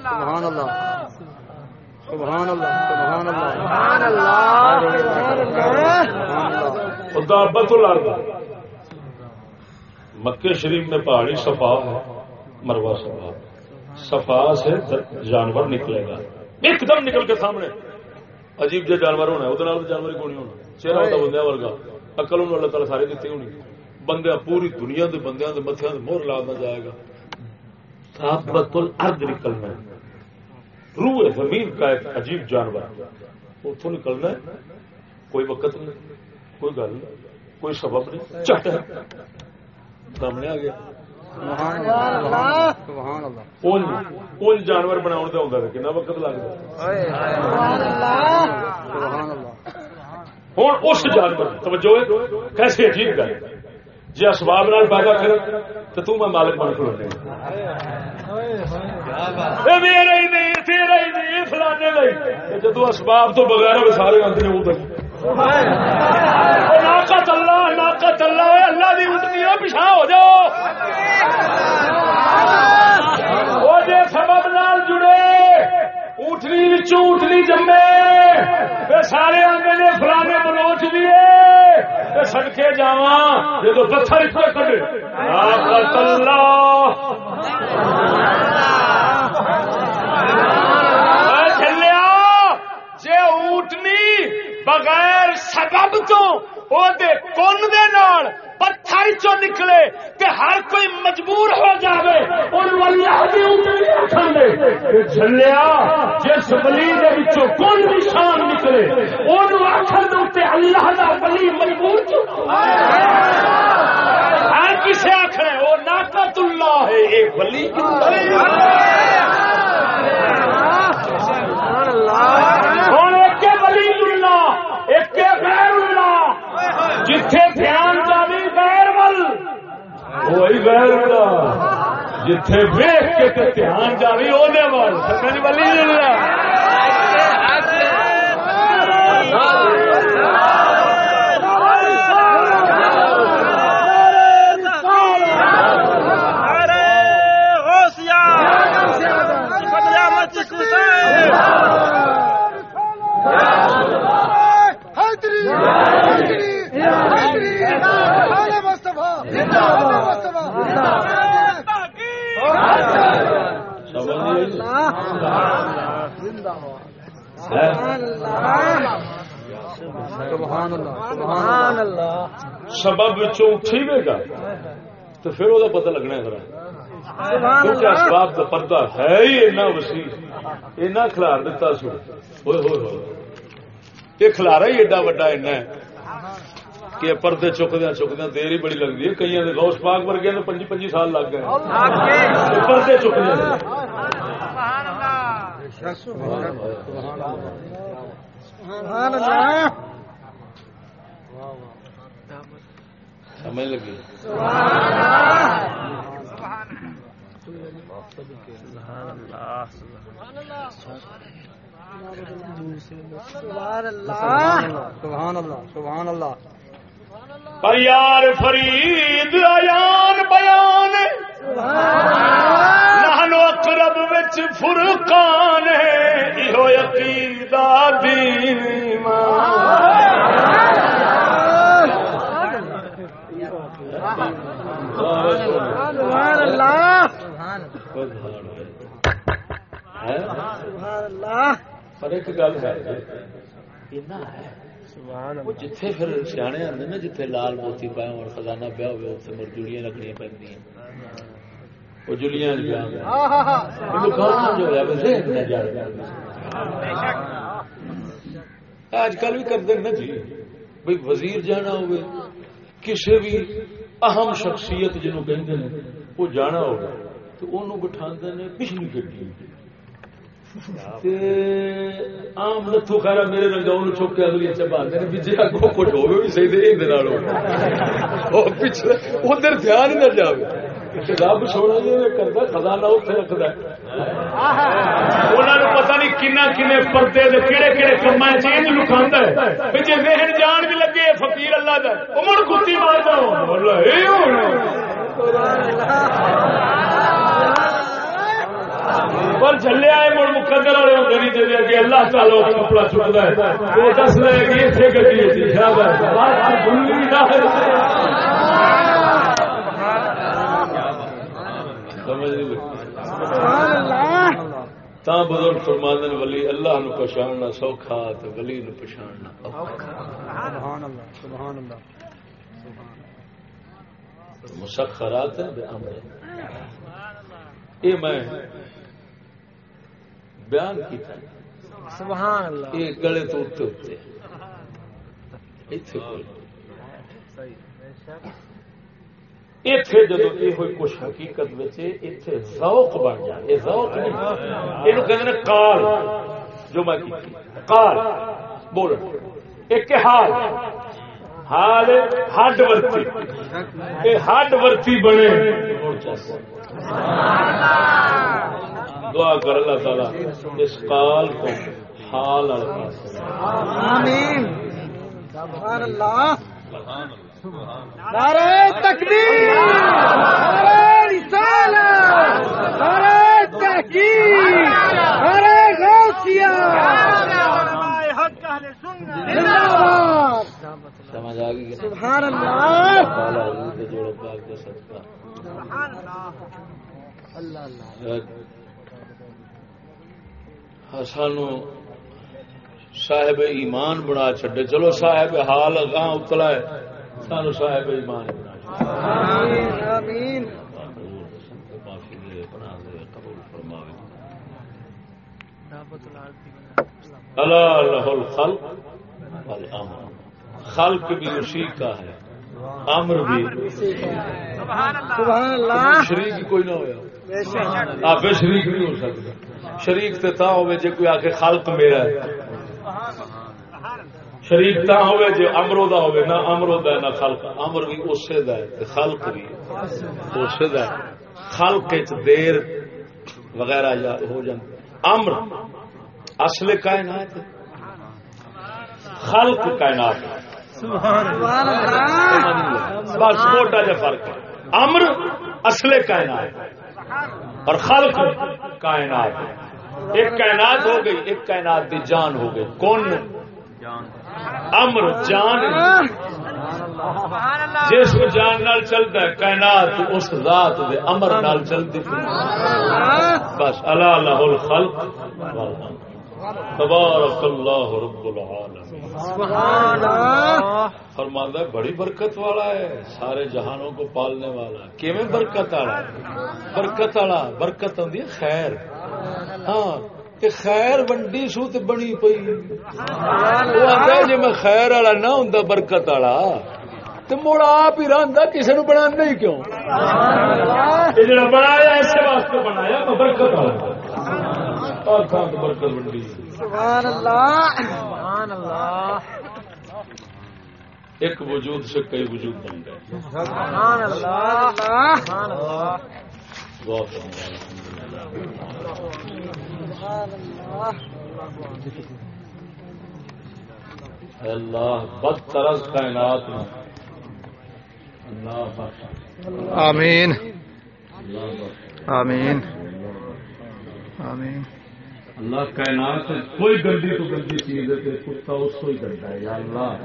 سبحان اللہ سبحان اللہ سبحان اللہ۔ سبحان اللہ۔ سبحان اللہ خدا بت الارض۔ مکے شریف میں پہاڑی صفا ہے مروا صفا۔ صفا سے جانور نکلے گا۔ ایک دم نکل کے سامنے۔ عجیب جہ جانور ہونا ہے وہ جانور کو نہیں ہونا۔ چہرہ ہوتا بندے ورگا۔ اکل انہوں اللہ تعالیٰ سارے دیتے ہونی۔ بندے پوری دنیا کے بندیاں کے متھیاں مور لانا جائے گا۔ ثابت الارض نکلنا ہے۔ روح زمین کا ایک عجیب جانور اتوں نکلنا ہے کوئی وقت نہیں کوئی گل نہیں کوئی سبب نہیں چٹ۔ سامنے آ گیا۔ جانور ہے کنا وقت لگتا ہوں اس جانور توجہ کیسے عجیب گل جی اسباب نال پیدا کر تو میں مالک بن کھلو میرا ہی نہیں تیرا ہی نہیں فلانے نہیں جدو اسباب تو بغیر سارے آتے ہیں ادھر اللہ اللہ اللہ دی اٹھنی پیچھا ہو جاؤ۔ وہ سبب نال جڑے اٹھنی اٹھنی جمے۔ سارے آندے نے، فلانے بلوچ دیے سڑکے جاواں جدو پتھر اتنے کڈے۔ اللہ جے اونٹنی بغیر سبب تو او دے دے نال پتھر چو نکلے تے ہر کوئی مجبور ہو جاوے، اونوں اللہ دی اونٹنی آکھن دے۔ جھلیا، جس ولی دے وچوں کون دی شان نکلے؟ اونوں آکھن دے تے اللہ دا ولی مجبور کیوں ہر کسے آکھنا ناقت اللہ ہے اے ولی ہوں ایک ولی اللہ ایک غیر اللہ جتھے دھیان جاوی غیر ول وہی غیر اللہ جتھے ویخ کے تے دھیان جاوی ول سمجھ ولی اللہ سبب اٹھی وے گا، تو پھر وہ پتہ لگنا ہے کیونکہ اسباب کا پردہ ہے ہی اینا وسیع۔ اینا کھلار دیتا سو۔ ہوئے ہوئے ہوئے۔ یہ کھلارا ہی ایڈا وڈا اینا ہے۔ کہ پردے چکدیا چکدیا دیر ہی بڑی لگتی ہے۔ کئی غوث پاک ورگے نے پنجی پنجی سال لگ گئے۔ یہ پردے چکدیا سبحان اللہ سمجھ لگی؟ سبحان اللہ سبحان اللہ سبحان اللہ۔ پر یار فرید ایان بیان نحنو اقرب وچ فرقان ہے۔ ایہو عقیدہ دین سبحان اللہ۔ سبحان اللہ۔ پر ایک گل ہے؟ وہ جتھے پھر سیانے آتے نا جتھے لال موتی پائے اور خزانہ پیا ہوئے اتنے مر جلیاں رکھنی پہ وہ جلیاں پیا جو ہے وہ ذہن نہ جائے آج کل بھی کرتے نا جی بھائی وزیر جانا ہوئے کسی بھی اہم شخصیت جنہوں کہتے ہیں وہ جانا ہوگا تو انہوں بٹھا نے پچھلی گڈی۔ آم لتھو خیرا میرے رنگا انہوں چک کے اگلی چبا دے بھی جی اگو کچھ ہوگا بھی صحیح دے پچھلے ادھر دھیان نہ جاوے۔ رب سونا جی کرتا، خزانہ اتنے رکھتا انہوں نے پتا نہیں کنا کنے پردے دے کہڑے کہڑے کما چیز لکھا ہے۔ جی ذہن جان بھی لگے، فقیر اللہ دا وہ کتی مار دو پر آئے مڑ مقدر والے ہوتے نہیں جی اگے اللہ تعالی کپڑا چکتا ہے۔ وہ دس لے کہ اتنے گڈی سبحان اللہ تا بزرگ فرماندن ولی اللہ نو پچھاننا سوکھا تے ولی نو پچھاننا مسخرات یہ میں بیان کیتا سبحان اللہ۔ یہ گلے تو ایتھے کوئی۔ ایتھے جدو یہ ہوئی کچھ حقیقت بچے ایتھے ذوق بن جائے یہ ذوق نہیں۔ یہ کہتے ہیں جو میں کی کال بول ایک حال۔ حال ہڈ ورتی۔ یہ ہڈ ورتی بنے۔ دعا کر اللہ تعالی اس کال کو حال والے پاس آمین۔ سبحان اللہ۔ نعرہ تکبیر۔ نعرہ رسالت۔ نعرہ تحقیق۔ نعرہ غوثیہ۔ زندہ باد۔ سمجھ آ گئی سبحان اللہ۔ تعالی حضور سانو صاحب ایمان بنا چڈے چلو صاحب حال اگاں اتلا ہے۔ سانو صاحب ایمان بنا اللہ لہ الخلق والامر۔ خلق بھی اسی کا ہے۔ امر بھی. سبحان اللہ. شریک کوئی نہ ہوا بے شک. آپ شریک نہیں ہو سکتا. شریک تے تا ہوئے جے کوئی آکے خلق میرا ہے. شریک تا ہوئے جے امرو دا ہوئے نہ امرو دا ہے نہ خلق. امر بھی اسے دا ہے تے خلق بھی اسے دا ہے. خلق دیر وغیرہ یا ہو جان امر اصل کائنات خلق کائنات بس چھوٹا جا فرق ہے امر اصل کائنات اور خلق کائنات ایک کائنات ہو گئی، ایک کائنات دی جان ہو گئی. کون؟ امر، جان. جس کو جان نال چلتا ہے، کائنات، اس ذات دے امر نال چلتی بس، اللہ الخلق. والامر تبارک اللہ رب العالمین. سبحان اللہ. ہے بڑی برکت والا ہے سارے جہانوں کو پالنے والا کیویں برکت والا ہے؟ برکت والا برکت ہوندی ہے خیر۔ ہاں کہ خیر ونڈی سو تے بنی پئی۔ وہ جی میں خیر والا نہ ہوں برکت والا۔ تو مڑ آپ ہی رہندا کسی نو بنا ہی کیوں؟ جڑا بنایا اسے واسطے بنایا برکت والا تو برکت ونڈی سبحان اللہ۔ سبحان اللہ۔ ایک وجود سے کئی وجود بن گئے۔ سبحان اللہ۔ سبحان اللہ۔ بہت الحمدللہ۔ اے اللہ بد طرز کائنات میں۔ اللہ آمین۔ اللہ آمین۔ آمین۔ اللہ کائنات کوئی گندی تو گندی چیز ہے کتا اس کو ہی گندا ہے یا اللہ۔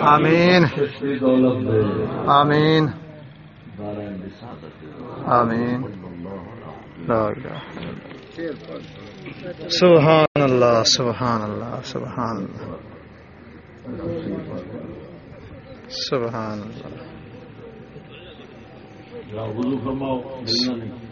آمین۔ سچی دولت دے۔ آمین۔ آمین۔ سبحان اللہ سبحان اللہ سبحان اللہ۔ سبحان اللہ۔ فرماؤ نہیں۔